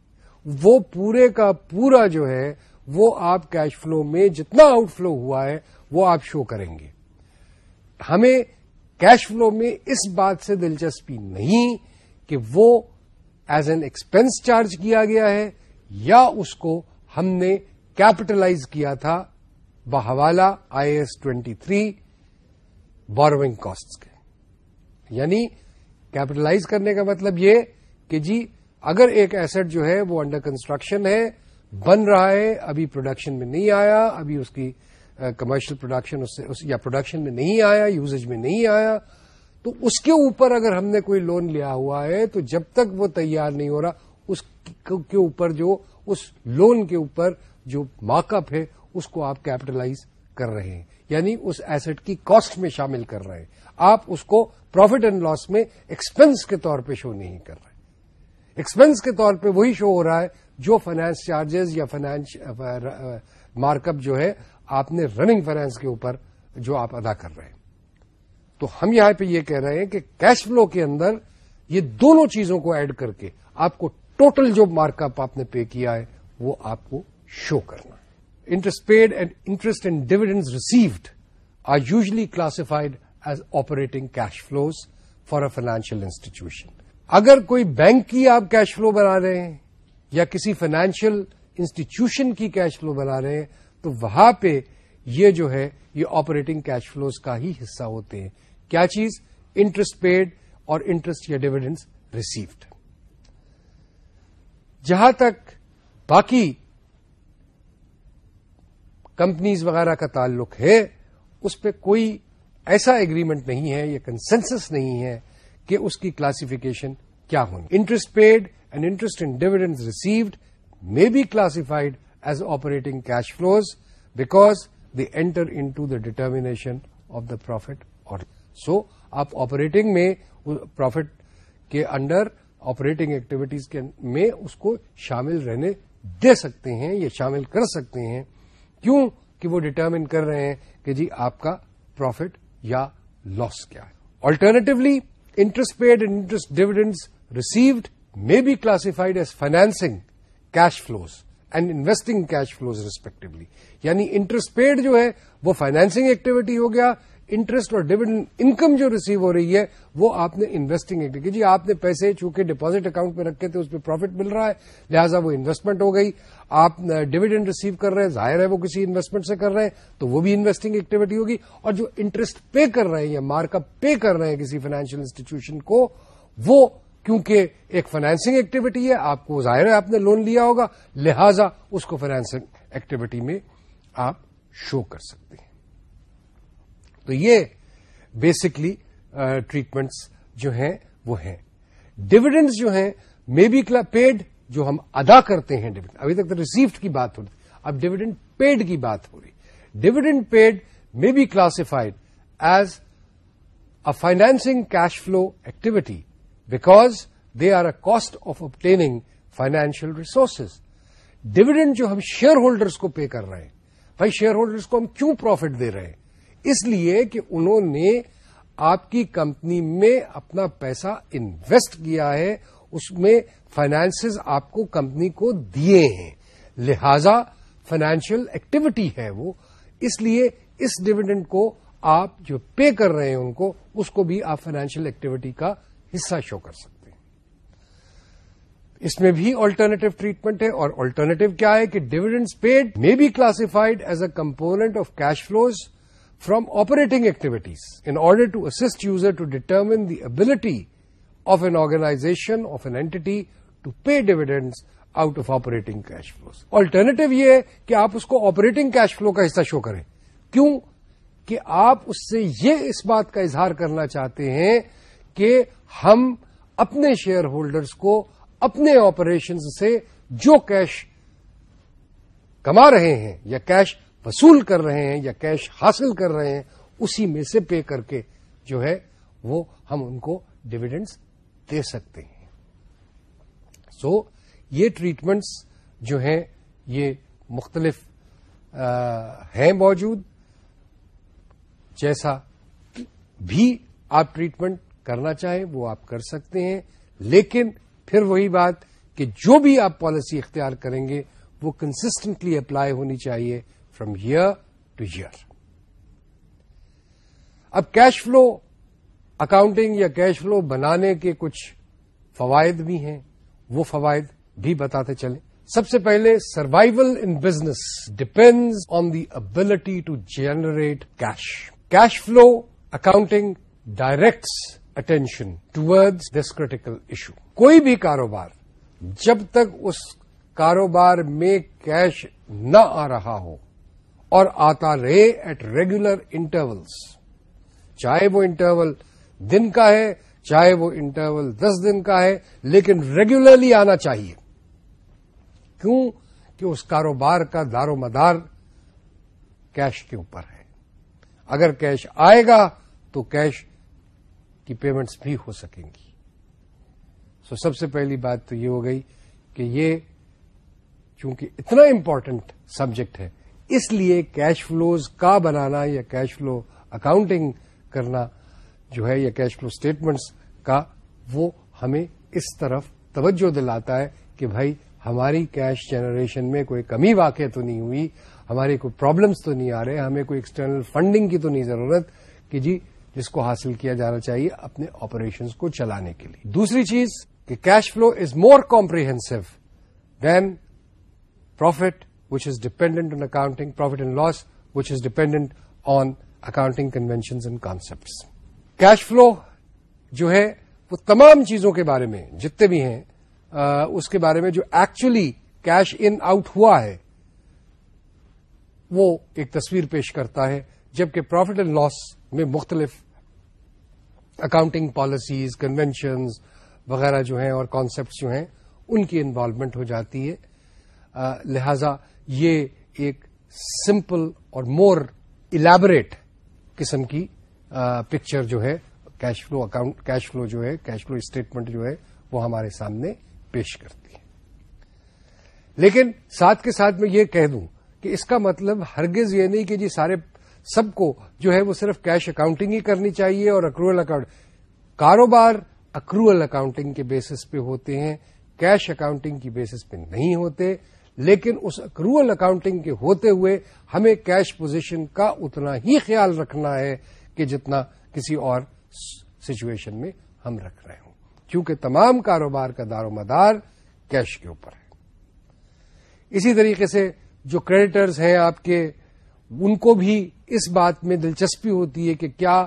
وہ پورے کا پورا جو ہے وہ آپ کیش فلو میں جتنا آؤٹ فلو ہوا ہے وہ آپ شو کریں گے ہمیں کیش فلو میں اس بات سے دلچسپی نہیں کہ وہ ایز این ایکسپینس چارج کیا گیا ہے یا اس کو ہم نے کیپٹلائز کیا تھا بحوالہ I S twenty three borrowing cost کے یعنی کیپٹلائز کرنے کا مطلب یہ کہ جی اگر ایک ایسٹ جو ہے وہ انڈر کنسٹرکشن ہے بن رہا ہے ابھی پروڈکشن میں نہیں آیا ابھی اس کی کمرشل پروڈکشن یا پروڈکشن میں نہیں آیا یوزج میں نہیں آیا تو اس کے اوپر اگر ہم نے کوئی لون لیا ہوا ہے تو جب تک وہ تیار نہیں ہو رہا اس کے اوپر جو اس لون کے اوپر جو مارک اپ ہے اس کو آپ کیپٹلائز کر رہے ہیں یعنی اس ایسٹ کی کاسٹ میں شامل کر رہے ہیں آپ اس کو پروفٹ اینڈ لاس میں ایکسپنس کے طور پہ شو نہیں کر رہے ایکسپینس کے طور پہ وہی شو ہو رہا ہے جو فائنانس چارجز یا فائنانس مارک اپ جو ہے آپ نے رننگ فائنانس کے اوپر جو آپ ادا کر رہے ہیں تو ہم یہاں پہ یہ کہہ رہے ہیں کہ کیش فلو کے اندر یہ دونوں چیزوں کو ایڈ کر کے آپ کو ٹوٹل جو مارک اپ آپ نے پے کیا ہے وہ آپ کو شو کرنا interest paid and interest and dividend received are usually classified as operating cash flows for a financial institution اگر کوئی بینک کی آپ کیش فلو بنا رہے ہیں یا کسی فائنینشیل انسٹیٹیوشن کی کیش فلو بنا رہے ہیں تو وہاں پہ یہ جو ہے یہ آپریٹنگ کیش فلوز کا ہی حصہ ہوتے ہیں کیا چیز انٹرسٹ پیڈ اور انٹرسٹ یا ڈویڈنس ریسیوڈ جہاں تک باقی کمپنیز وغیرہ کا تعلق ہے اس پہ کوئی ایسا اگریمنٹ نہیں ہے یا کنسنسس نہیں ہے کہ اس کی کلاسیفیکیشن کیا ہونی interest paid and interest in dividend received may be classified as operating cash flows because they enter into the determination of the profit اور سو آپ آپریٹنگ میں پروفیٹ کے انڈر آپریٹنگ ایکٹیویٹیز کے میں اس کو شامل رہنے دے سکتے ہیں یا شامل کر سکتے ہیں کیوں کہ وہ ڈیٹرمن کر رہے ہیں کہ جی آپ کا پروفٹ یا لاس کیا ہے alternatively interest paid and interest dividend received may be classified as financing cash flows and investing cash flows respectively یعنی انٹرسٹ پیڈ جو ہے وہ فائنینسنگ ایکٹیویٹی ہو گیا انٹرسٹ اور ڈیویڈنڈ انکم جو ریسیو ہو رہی ہے وہ آپ نے انویسٹنگ ایکٹیویٹی جی آپ نے پیسے چونکہ ڈپازٹ اکاؤنٹ میں رکھے تھے اس پہ پروفٹ مل رہا ہے لہٰذا وہ انویسٹمنٹ ہو گئی آپ ڈویڈنڈ ریسیو کر رہے ہیں ظاہر ہے وہ کسی انویسٹمنٹ سے کر رہے ہیں تو وہ بھی انویسٹنگ ایکٹیویٹی ہوگی اور جو انٹرسٹ پے کر رہے ہیں یا مارک اپ پے کر رہے ہیں کسی فائنینشیل انسٹیٹیوشن کو وہ کیونکہ ایک فائنینسنگ ایکٹیویٹی ہے آپ کو ظاہر ہے آپ نے لون لیا ہوگا لہٰذا اس کو فائنینسنگ ایکٹیویٹی میں آپ شو کر سکتے ہیں تو یہ بیسکلی ٹریٹمنٹس uh, جو ہیں وہ ہیں ڈیویڈنڈس جو ہیں مے بی پیڈ جو ہم ادا کرتے ہیں ڈویڈنڈ ابھی تک تو ریسیوڈ کی بات ہو رہی اب ڈویڈنڈ پیڈ کی بات ہو رہی dividend paid may be classified as a financing cash flow activity because they are a cost of obtaining financial resources dividend جو ہم شیئر ہولڈرس کو پے کر رہے ہیں بھائی شیئر ہولڈرس کو ہم کیوں پروفٹ دے رہے ہیں اس لیے کہ انہوں نے آپ کی کمپنی میں اپنا پیسہ انویسٹ کیا ہے اس میں فائنانسز آپ کو کمپنی کو دیے ہیں لہذا فائنینشیل ایکٹیویٹی ہے وہ اس لیے اس ڈویڈنڈ کو آپ جو پے کر رہے ہیں ان کو اس کو بھی آپ فائنینشیل ایکٹیویٹی کا حصہ شو کر سکتے ہیں اس میں بھی آلٹرنیٹو ٹریٹمنٹ ہے اور آلٹرنیٹو کیا ہے کہ dividend paid may be classified as a component of cash flows from operating activities in order to assist user to determine the ability of an organisation of an entity to pay dividend out of operating cash flow alternative یہ کہ آپ اس کو operating cash flow کا حصہ show کریں کیوں کہ آپ اس سے یہ اس بات کا اظہار کرنا چاہتے ہیں کہ ہم اپنے شیئر ہولڈرس کو اپنے آپریشنز سے جو کیش کما رہے ہیں یا کیش وصول کر رہے ہیں یا کیش حاصل کر رہے ہیں اسی میں سے پے کر کے جو ہے وہ ہم ان کو ڈویڈنڈس دے سکتے ہیں سو so, یہ ٹریٹمنٹس جو ہیں یہ مختلف ہیں موجود جیسا بھی آپ ٹریٹمنٹ کرنا چاہیں وہ آپ کر سکتے ہیں لیکن پھر وہی بات کہ جو بھی آپ پالیسی اختیار کریں گے وہ کنسسٹنٹلی اپلائی ہونی چاہیے فرام ایئر ٹو ایئر اب کیش فلو اکاؤنٹنگ یا کیش فلو بنانے کے کچھ فوائد بھی ہیں وہ فوائد بھی بتاتے چلیں سب سے پہلے survival in business depends on the ability to generate cash cash flow accounting directs attention ٹوڈ this critical issue کوئی بھی کاروبار جب تک اس کاروبار میں کیش نہ آ رہا ہو اور آتا رہے ایٹ ریگولر انٹرولس چاہے وہ انٹرول دن کا ہے چاہے وہ انٹرول دس دن کا ہے لیکن ریگولرلی آنا چاہیے کیوں کہ اس کاروبار کا دار و مدار کیش کے اوپر ہے اگر کیش آئے گا تو کیش کی پیمنٹس بھی ہو سکیں گی سو سب سے پہلی بات تو یہ ہو گئی کہ یہ چونکہ اتنا امپورٹنٹ سبجیکٹ ہے اس لیے کیش فلوز کا بنانا یا کیش فلو اکاؤنٹنگ کرنا جو ہے یا کیش فلو اسٹیٹمنٹس کا وہ ہمیں اس طرف توجہ دلاتا ہے کہ بھائی ہماری کیش جنریشن میں کوئی کمی واقع تو نہیں ہوئی ہماری کوئی پرابلمس تو نہیں آ رہے ہمیں کوئی ایکسٹرنل فنڈنگ کی تو نہیں ضرورت کہ جی جس کو حاصل کیا جانا چاہیے اپنے آپریشنس کو چلانے کے لیے دوسری چیز کہ cash flow is more comprehensive than profit which is dependent on accounting profit and loss which is dependent on accounting conventions and concepts cash flow جو ہے وہ تمام چیزوں کے بارے میں جتنے بھی ہیں اس کے بارے میں جو ایکچولی کیش ان آؤٹ ہوا ہے وہ ایک تصویر پیش کرتا ہے جبکہ پروفٹ اینڈ لاس میں مختلف اکاؤنٹنگ پالیسیز کنوینشنز وغیرہ جو ہیں اور کانسیپٹس جو ہیں ان کی انوالومنٹ ہو جاتی ہے لہذا یہ ایک سمپل اور مور الیبوریٹ قسم کی پکچر جو ہے cash flow account cash flow جو ہے کیش فلو اسٹیٹمنٹ جو ہے وہ ہمارے سامنے پیش کرتی ہے لیکن ساتھ کے ساتھ میں یہ کہہ دوں کہ اس کا مطلب ہرگز یہ نہیں کہ جی سارے سب کو جو ہے وہ صرف کیش اکاؤنٹنگ ہی کرنی چاہیے اور اکروول اکاؤنٹ کاروبار اکروئل اکاؤنٹنگ کے بیسس پہ ہوتے ہیں کیش اکاؤنٹنگ کی بیسس پہ نہیں ہوتے لیکن اس اکرول اکاؤنٹنگ کے ہوتے ہوئے ہمیں کیش پوزیشن کا اتنا ہی خیال رکھنا ہے کہ جتنا کسی اور سچویشن میں ہم رکھ رہے ہوں کیونکہ تمام کاروبار کا دار و مدار کیش کے اوپر ہے اسی طریقے سے جو کریڈیٹرز ہیں آپ کے ان کو بھی اس بات میں دلچسپی ہوتی ہے کہ کیا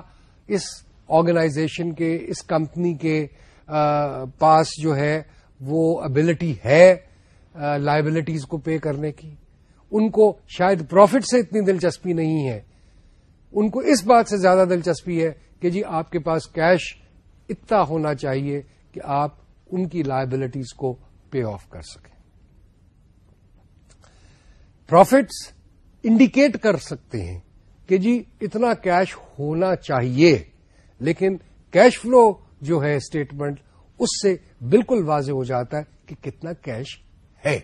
اس آرگنائزیشن کے اس کمپنی کے پاس جو ہے وہ ابلٹی ہے لائبلٹیز کو پے کرنے کی ان کو شاید پروفٹ سے اتنی دلچسپی نہیں ہے ان کو اس بات سے زیادہ دلچسپی ہے کہ جی آپ کے پاس کیش اتنا ہونا چاہیے کہ آپ ان کی لائبلٹیز کو پے آف کر سکیں پروفٹس انڈیکیٹ کر سکتے ہیں کہ جی اتنا کیش ہونا چاہیے لیکن کیش فلو جو ہے اسٹیٹمنٹ اس سے بالکل واضح ہو جاتا ہے کہ کتنا کیش ہے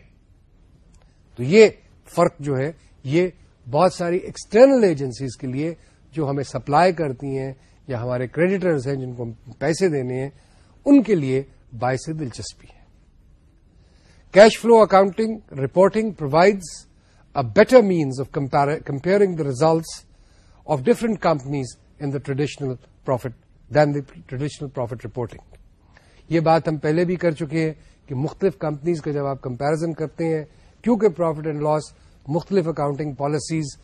تو یہ فرق جو ہے یہ بہت ساری ایکسٹرنل ایجنسیز کے لیے جو ہمیں سپلائی کرتی ہیں یا ہمارے کریڈیٹرز ہیں جن کو پیسے دینے ہیں ان کے لیے باعث دلچسپی ہے cash flow accounting reporting provides a better means of comparing the results of different companies in the traditional profit than the traditional profit reporting یہ بات ہم پہلے بھی کر چکے ہیں کہ مختلف کمپنیز کا جب آپ کمپیرزن کرتے ہیں کیونکہ پروفٹ اینڈ لاس مختلف اکاؤنٹنگ پالیسیز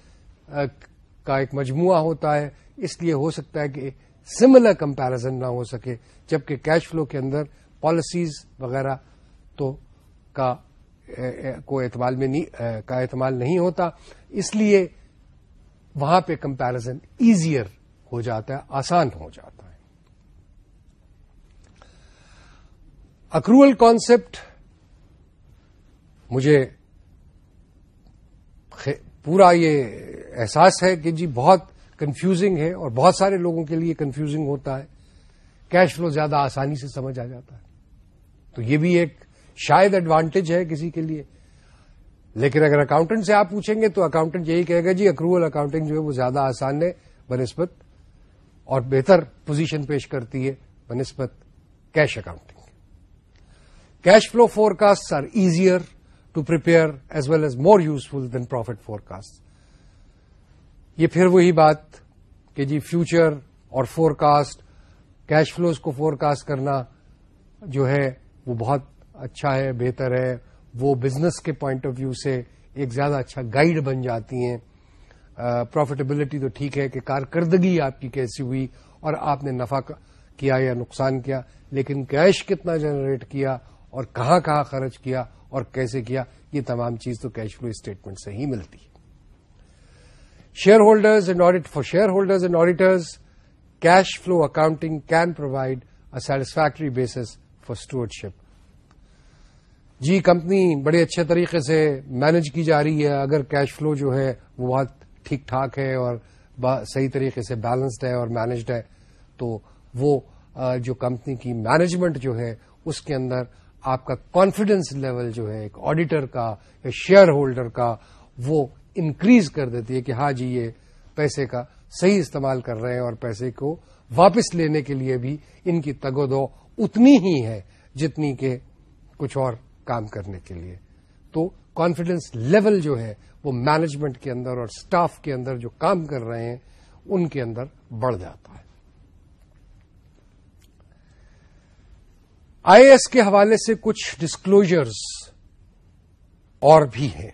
کا ایک مجموعہ ہوتا ہے اس لیے ہو سکتا ہے کہ سملر کمپیرزن نہ ہو سکے جبکہ کیش فلو کے اندر پالیسیز وغیرہ تو کا کو اعتماد نہیں کا اعتماد نہیں ہوتا اس لیے وہاں پہ کمپیرزن ایزیئر ہو جاتا ہے آسان ہو جاتا ہے اکروول کانسیپٹ مجھے پورا یہ احساس ہے کہ جی بہت کنفیوزنگ ہے اور بہت سارے لوگوں کے لیے کنفیوزنگ ہوتا ہے کیش فلو زیادہ آسانی سے سمجھ آ جاتا ہے تو یہ بھی ایک شاید ایڈوانٹیج ہے کسی کے لیے لیکن اگر اکاؤنٹنٹ سے آپ پوچھیں گے تو اکاؤنٹنٹ یہی کہے گا جی اکروول اکاؤنٹنگ جو ہے وہ زیادہ آسان ہے بنسپت اور بہتر پوزیشن پیش کرتی ہے بنسپت cash account cash flow forecast are easier to prepare as well as more useful than profit forecast یہ پھر وہی بات کہ جی فیوچر اور فور کاسٹ کیش فلوز کو فور کاسٹ کرنا جو ہے وہ بہت اچھا ہے بہتر ہے وہ بزنس کے پوائنٹ آف ویو سے ایک زیادہ اچھا گائیڈ بن جاتی ہیں پروفیٹیبلٹی تو ٹھیک ہے کہ کارکردگی آپ کی کیسی ہوئی اور آپ نے نفع کیا یا نقصان کیا لیکن کیش کتنا جنریٹ کیا اور کہاں کہاں خرچ کیا اور کیسے کیا یہ تمام چیز تو کیش فلو اسٹیٹمنٹ سے ہی ملتی ہے shareholders and audit for shareholders and auditors cash flow accounting can provide a satisfactory basis for stewardship G company بڑے اچھے طریقے سے مینج کی جا رہی ہے اگر کیش فلو جو ہے وہ بہت ٹھیک ٹھاک ہے اور صحیح طریقے سے بیلنسڈ ہے اور مینجڈ ہے تو وہ جو کمپنی کی مینجمنٹ جو ہے اس کے اندر آپ کا کانفیڈینس لیول جو ہے ایک آڈیٹر کا یا شیئر ہولڈر کا وہ انکریز کر دیتی ہے کہ ہاں جی یہ پیسے کا صحیح استعمال کر رہے ہیں اور پیسے کو واپس لینے کے لیے بھی ان کی تگود اتنی ہی ہے جتنی کہ کچھ اور کام کرنے کے لیے تو کانفیڈینس لیول جو ہے وہ مینجمنٹ کے اندر اور سٹاف کے اندر جو کام کر رہے ہیں ان کے اندر بڑھ جاتا ہے آئی ایس کے حوالے سے کچھ ڈسکلوجرز اور بھی ہیں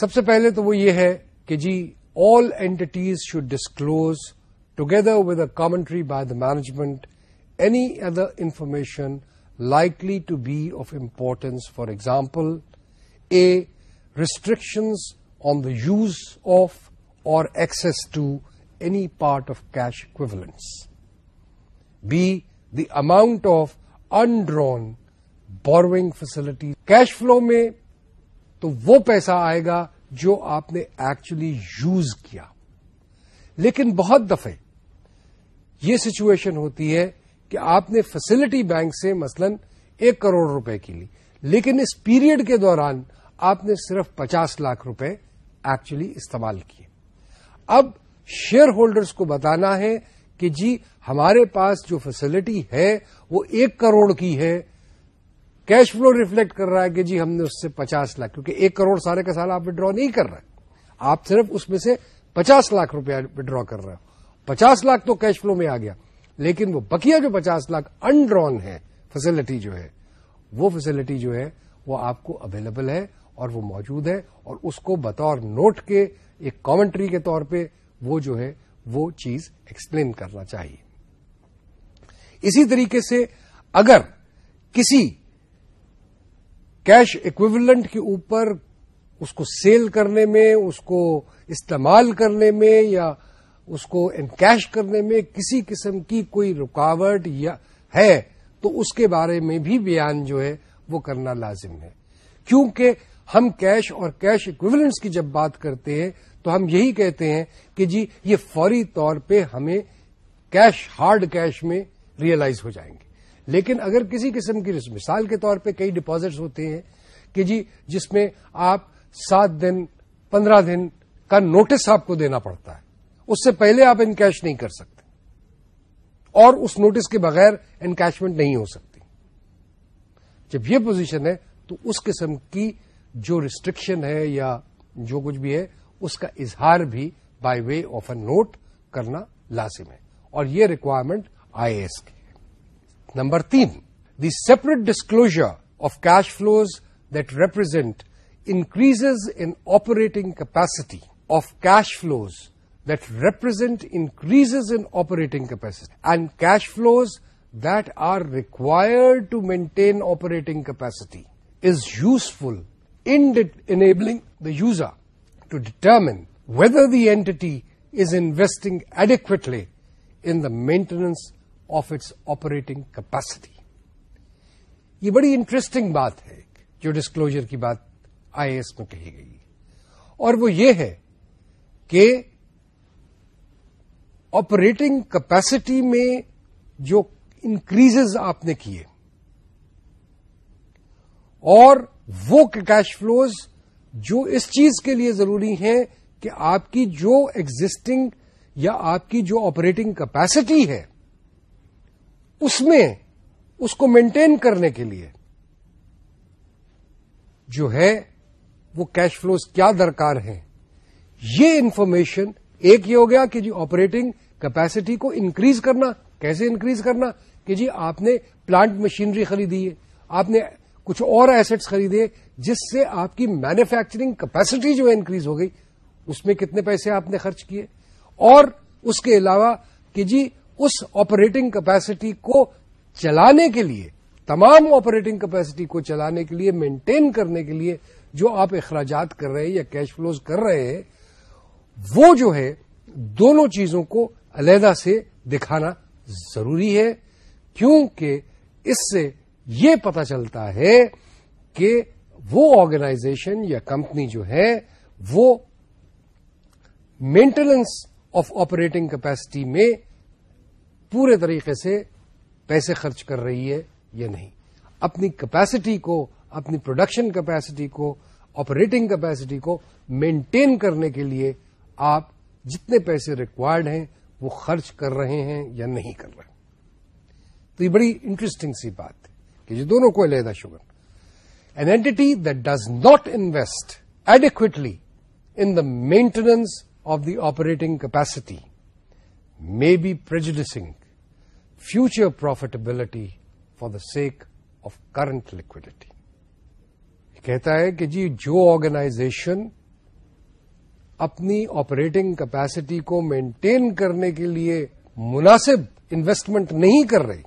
سب سے پہلے تو وہ یہ ہے کہ جی all entities should disclose together with a commentary by the management any other information likely to be of importance for example a restrictions on the use of or access to any part of cash equivalence B the amount of undrawn borrowing facility cash flow میں تو وہ پیسہ آئے گا جو آپ نے actually use کیا لیکن بہت دفعہ یہ سچویشن ہوتی ہے کہ آپ نے فیسلٹی بینک سے مثلا ایک کروڑ روپے کی لی لیکن اس پیریڈ کے دوران آپ نے صرف پچاس لاکھ روپے ایکچولی استعمال کیے اب شیئر ہولڈرز کو بتانا ہے کہ جی ہمارے پاس جو فیسلٹی ہے وہ ایک کروڑ کی ہے کیش فلو ریفلیکٹ کر رہا ہے کہ جی ہم نے اس سے پچاس لاکھ کیونکہ ایک کروڑ سارے کا سال آپ وڈرا نہیں کر رہے آپ صرف اس میں سے پچاس لاکھ روپیہ وڈرا کر رہے ہو پچاس لاکھ تو کیش فلو میں آ گیا لیکن وہ بکیا جو پچاس لاکھ ہے فیسلٹی جو ہے وہ فیسلٹی جو ہے وہ آپ کو اویلیبل ہے اور وہ موجود ہے اور اس کو بطور نوٹ کے ایک کامنٹری کے طور پہ وہ جو ہے وہ چیز ایکسپلین کرنا چاہیے اسی طریقے سے اگر کسی کیش اکویولنٹ کے اوپر اس کو سیل کرنے میں اس کو استعمال کرنے میں یا اس کو انکیش کرنے میں کسی قسم کی کوئی رکاوٹ یا ہے تو اس کے بارے میں بھی بیان جو ہے وہ کرنا لازم ہے کیونکہ ہم کیش اور کیش اکویولنٹس کی جب بات کرتے ہیں تو ہم یہی کہتے ہیں کہ جی یہ فوری طور پہ ہمیں کیش ہارڈ کیش میں ریئلائز ہو جائیں گے لیکن اگر کسی قسم کی مثال کے طور پہ کئی ڈپازٹس ہوتے ہیں کہ جی جس میں آپ سات دن پندرہ دن کا نوٹس آپ کو دینا پڑتا ہے اس سے پہلے آپ انکیش نہیں کر سکتے اور اس نوٹس کے بغیر انکیشمنٹ نہیں ہو سکتی جب یہ پوزیشن ہے تو اس قسم کی جو ریسٹرکشن ہے یا جو کچھ بھی ہے اس کا اظہار بھی by way of a note کرنا لازم ہے اور یہ ریکوائرمنٹ آئی ایس کی نمبر تین the separate disclosure of cash flows that represent increase in operating capacity of cash flows that represent increase in operating capacity and cash flows that are required to maintain operating capacity is useful in enabling the user to determine whether the entity is investing adequately in the maintenance of its operating capacity. یہ بڑی interesting بات ہے جو disclosure کی بات I S میں کہی گئی اور وہ یہ ہے کہ آپریٹنگ کیپیسٹی میں جو انکریز آپ نے کیے اور وہ کیش فلوز جو اس چیز کے لیے ضروری ہیں کہ آپ کی جو ایگزٹنگ یا آپ کی جو آپریٹنگ کیپیسٹی ہے اس میں اس کو مینٹین کرنے کے لیے جو ہے وہ کیش فلوز کیا درکار ہیں یہ انفارمیشن ایک یہ ہو گیا کہ جی آپریٹنگ کیپیسٹی کو انکریز کرنا کیسے انکریز کرنا کہ جی آپ نے پلانٹ مشینری خریدی ہے آپ نے کچھ اور ایسٹس خریدے جس سے آپ کی مینوفیکچرنگ کیپیسٹی جو انکریز ہو گئی اس میں کتنے پیسے آپ نے خرچ کیے اور اس کے علاوہ کہ جی اس آپریٹنگ کیپیسٹی کو چلانے کے لیے تمام آپریٹنگ کیپیسٹی کو چلانے کے لیے مینٹین کرنے کے لیے جو آپ اخراجات کر رہے ہیں یا کیش فلوز کر رہے ہیں وہ جو ہے دونوں چیزوں کو علیحدہ سے دکھانا ضروری ہے کیونکہ اس سے یہ پتا چلتا ہے کہ وہ آرگنائزیشن یا کمپنی جو ہے وہ مینٹیننس آف آپریٹنگ کیپیسٹی میں پورے طریقے سے پیسے خرچ کر رہی ہے یا نہیں اپنی کیپیسٹی کو اپنی پروڈکشن کیپیسٹی کو آپریٹنگ کیپیسٹی کو مینٹین کرنے کے لیے آپ جتنے پیسے ریکوائرڈ ہیں وہ خرچ کر رہے ہیں یا نہیں کر رہے تو یہ بڑی انٹرسٹنگ سی بات ہے یہ دونوں کو علیحدہ sugar an entity that does not invest adequately in the maintenance of the operating capacity may be prejudicing future profitability for the sake of current liquidity کہتا ہے کہ جی جو آرگنائزیشن اپنی آپریٹنگ کیپیسٹی کو مینٹین کرنے کے لیے مناسب انویسٹمنٹ نہیں کر رہی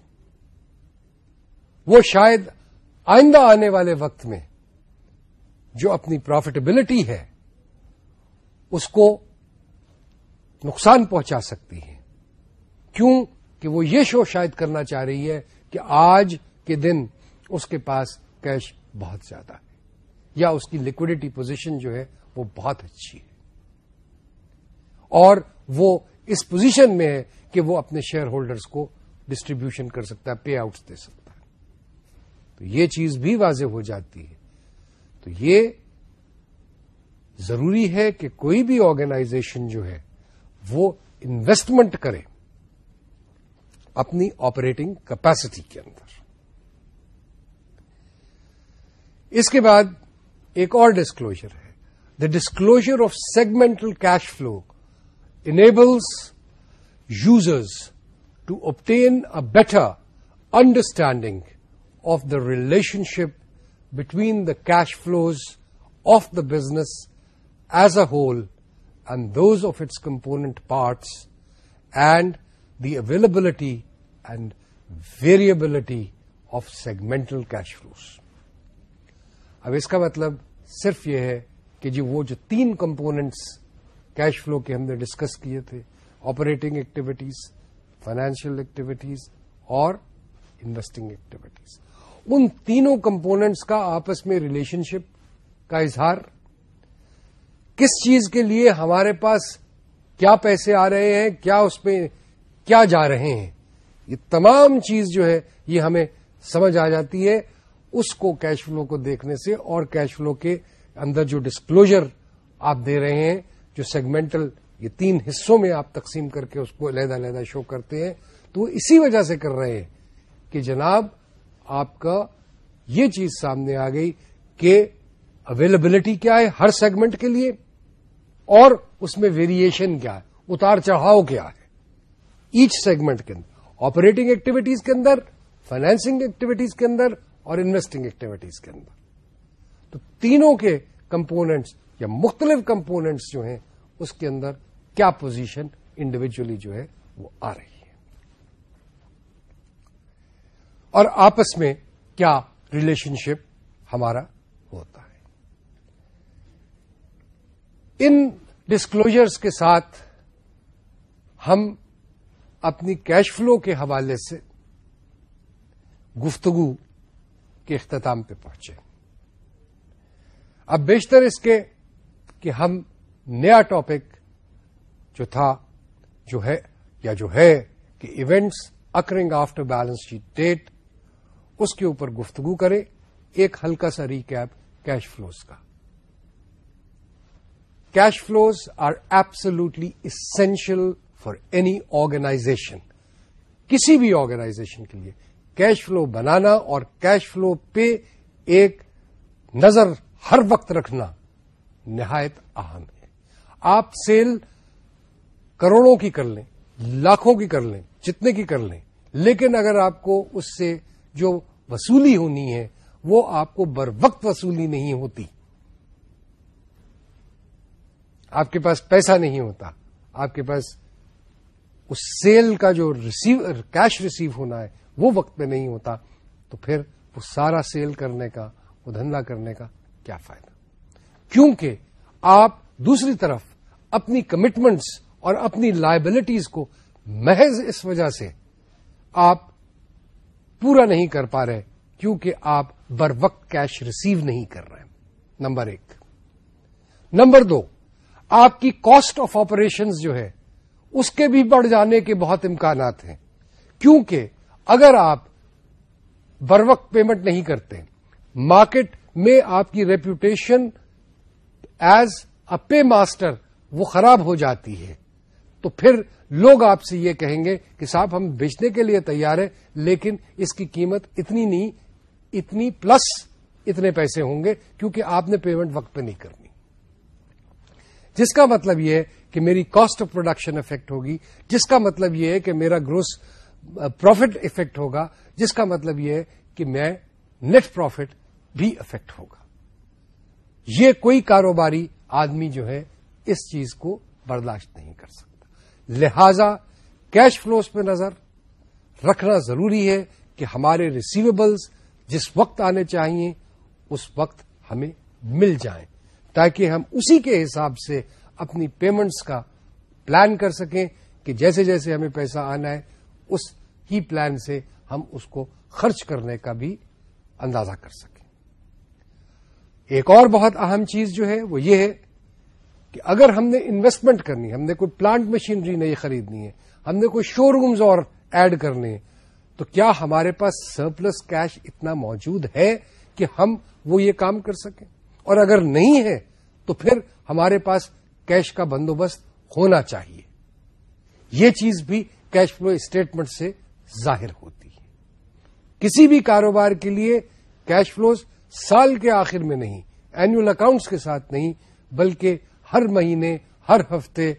وہ شاید آئندہ آنے والے وقت میں جو اپنی پروفیٹیبلٹی ہے اس کو نقصان پہنچا سکتی ہے کیوں کہ وہ یہ شو شاید کرنا چاہ رہی ہے کہ آج کے دن اس کے پاس کیش بہت زیادہ ہے یا اس کی لکوڈیٹی پوزیشن جو ہے وہ بہت اچھی ہے اور وہ اس پوزیشن میں ہے کہ وہ اپنے شیئر ہولڈرز کو ڈسٹریبیوشن کر سکتا ہے پے آؤٹس دے سکتا تو یہ چیز بھی واضح ہو جاتی ہے تو یہ ضروری ہے کہ کوئی بھی آرگنائزیشن جو ہے وہ انویسٹمنٹ کرے اپنی آپریٹنگ کیپیسٹی کے اندر اس کے بعد ایک اور ڈسکلوجر ہے the disclosure of segmental cash flow enables users to obtain a better understanding of the relationship between the cash flows of the business as a whole and those of its component parts and the availability and variability of segmental cash flows اب اس کا مطلب صرف یہ ہے کہ جی وہ جو تین کمپوننٹس کیش فلو کے ہم نے ڈسکس کیے تھے آپریٹنگ ایکٹیویٹیز فائنینشیل ایکٹیویٹیز اور انویسٹنگ ایکٹیویٹیز ان تینوں کمپوننٹس کا آپس میں ریلیشن شپ کا اظہار کس چیز کے لیے ہمارے پاس کیا پیسے آ رہے ہیں کیا اس میں کیا جا رہے ہیں یہ تمام چیز جو ہے یہ ہمیں سمجھ آ جاتی ہے اس کو کیش فلو کو دیکھنے سے اور کیش فلو کے اندر جو ڈسکلوجر آپ دے رہے ہیں جو سیگمنٹل یہ تین حصوں میں آپ تقسیم کر کے اس کو علیحدہ علیحدہ شو کرتے ہیں تو وہ اسی وجہ سے کر رہے ہیں کہ جناب آپ کا یہ چیز سامنے آ گئی کہ اویلیبلٹی کیا ہے ہر سیگمنٹ کے لیے اور اس میں ویریشن کیا ہے اتار چڑھاؤ کیا ہے ایچ سیگمنٹ کے اندر آپریٹنگ ایکٹیویٹیز کے اندر فائنینسنگ ایکٹیویٹیز کے اندر اور انویسٹنگ ایکٹیویٹیز کے اندر تو تینوں کے کمپوننٹس یا مختلف کمپوننٹس جو ہیں اس کے اندر کیا پوزیشن انڈیویجلی جو ہے وہ آ رہی ہے اور آپس میں کیا ریلیشن شپ ہمارا ہوتا ہے ان ڈسکلوجرس کے ساتھ ہم اپنی کیش فلو کے حوالے سے گفتگو کے اختتام پہ پہنچے اب بیشتر اس کے کہ ہم نیا ٹاپک جو تھا جو ہے یا جو ہے کہ events occurring after balance sheet date اس کے اوپر گفتگو کرے ایک ہلکا سا ریکیپ کیش فلوز کا cash flows are absolutely essential for any organisation کسی بھی آرگنائزیشن کے لیے کیش فلو بنانا اور کیش فلو پہ ایک نظر ہر وقت رکھنا نہایت اہم ہے آپ سیل کروڑوں کی کر لیں لاکھوں کی کر لیں جتنے کی کر لیں لیکن اگر آپ کو اس سے جو وصولی ہونی ہے وہ آپ کو بر وقت وصولی نہیں ہوتی آپ کے پاس پیسہ نہیں ہوتا آپ کے پاس اس سیل کا جو ریسیو کیش ریسیو ہونا ہے وہ وقت میں نہیں ہوتا تو پھر وہ سارا سیل کرنے کا وہ دھندا کرنے کا کیا فائدہ کیونکہ آپ دوسری طرف اپنی کمٹمنٹس اور اپنی لائبلٹیز کو محض اس وجہ سے آپ پورا نہیں کر پا رہے کیونکہ آپ بر وقت کیش ریسیو نہیں کر رہے نمبر ایک نمبر دو آپ کی کاسٹ آف آپریشن جو ہے اس کے بھی بڑھ جانے کے بہت امکانات ہیں کیونکہ اگر آپ بر وقت پیمنٹ نہیں کرتے مارکیٹ میں آپ کی reputation as a paymaster وہ خراب ہو جاتی ہے تو پھر لوگ آپ سے یہ کہیں گے کہ صاحب ہم بیچنے کے لیے تیار ہیں لیکن اس کی قیمت اتنی نہیں اتنی پلس اتنے پیسے ہوں گے کیونکہ آپ نے پیمنٹ وقت پہ نہیں کرنی جس کا مطلب یہ ہے کہ میری کاسٹ آف پروڈکشن افیکٹ ہوگی جس کا مطلب یہ ہے کہ میرا گروس پروفٹ افیکٹ ہوگا جس کا مطلب یہ ہے کہ میں نیٹ پروفٹ بھی افیکٹ ہوگا یہ کوئی کاروباری آدمی جو ہے اس چیز کو برداشت نہیں کر سکتا لہذا کیش فلوز پہ نظر رکھنا ضروری ہے کہ ہمارے ریسیویبلز جس وقت آنے چاہیے اس وقت ہمیں مل جائیں تاکہ ہم اسی کے حساب سے اپنی پیمنٹس کا پلان کر سکیں کہ جیسے جیسے ہمیں پیسہ آنا ہے اس ہی پلان سے ہم اس کو خرچ کرنے کا بھی اندازہ کر سکیں ایک اور بہت اہم چیز جو ہے وہ یہ ہے کہ اگر ہم نے انویسٹمنٹ کرنی ہم نے کوئی پلانٹ مشینری نہیں خریدنی ہے ہم نے کوئی شو رومز اور ایڈ کرنے ہیں تو کیا ہمارے پاس سرپلس کیش اتنا موجود ہے کہ ہم وہ یہ کام کر سکیں اور اگر نہیں ہے تو پھر ہمارے پاس کیش کا بندوبست ہونا چاہیے یہ چیز بھی کیش فلو اسٹیٹمنٹ سے ظاہر ہوتی ہے کسی بھی کاروبار کے لیے کیش فلوز سال کے آخر میں نہیں اینوئل اکاؤنٹس کے ساتھ نہیں بلکہ ہر مہینے ہر ہفتے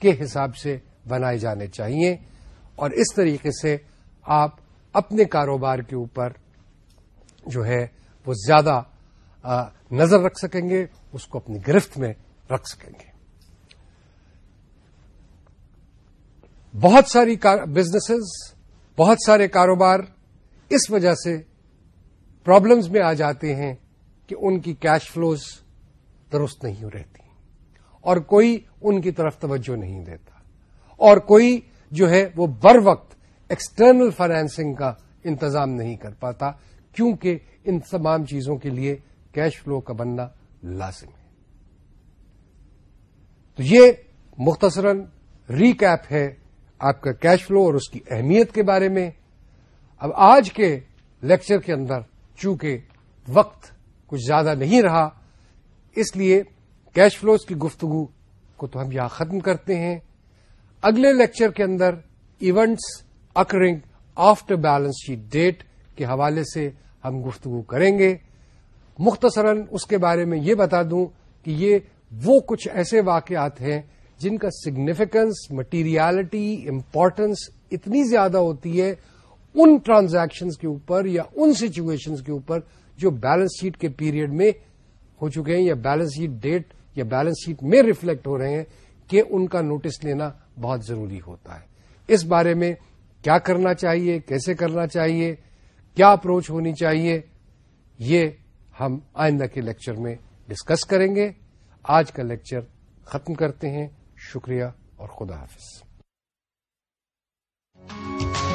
کے حساب سے بنائے جانے چاہیے اور اس طریقے سے آپ اپنے کاروبار کے اوپر جو ہے وہ زیادہ نظر رکھ سکیں گے اس کو اپنی گرفت میں رکھ سکیں گے بہت ساری بزنسز بہت سارے کاروبار اس وجہ سے پرابلمز میں آ جاتے ہیں کہ ان کی کیش فلوز درست نہیں رہتی اور کوئی ان کی طرف توجہ نہیں دیتا اور کوئی جو ہے وہ بر وقت ایکسٹرنل فائنینسنگ کا انتظام نہیں کر پاتا کیونکہ ان تمام چیزوں کے لیے کیش فلو کا بننا لازم ہے تو یہ مختصر ریکپ ہے آپ کا کیش فلو اور اس کی اہمیت کے بارے میں اب آج کے لیکچر کے اندر چونکہ وقت کچھ زیادہ نہیں رہا اس لیے کیش فلوز کی گفتگو کو تو ہم یہاں ختم کرتے ہیں اگلے لیکچر کے اندر events occurring after balance sheet date کے حوالے سے ہم گفتگو کریں گے مختصراً اس کے بارے میں یہ بتا دوں کہ یہ وہ کچھ ایسے واقعات ہیں جن کا سگنیفیکنس مٹیریالٹی امپورٹنس اتنی زیادہ ہوتی ہے ان ٹرانزیکشنز کے اوپر یا ان سچویشنز کے اوپر جو بیلنس شیٹ کے پیریڈ میں ہو چکے ہیں یا بیلنس شیٹ ڈیٹ یا بیلنس شیٹ میں ریفلیکٹ ہو رہے ہیں کہ ان کا نوٹس لینا بہت ضروری ہوتا ہے اس بارے میں کیا کرنا چاہیے کیسے کرنا چاہیے کیا اپروچ ہونی چاہیے یہ ہم آئندہ کے لیکچر میں ڈسکس کریں گے آج کا لیکچر ختم کرتے ہیں شکریہ اور خدا حافظ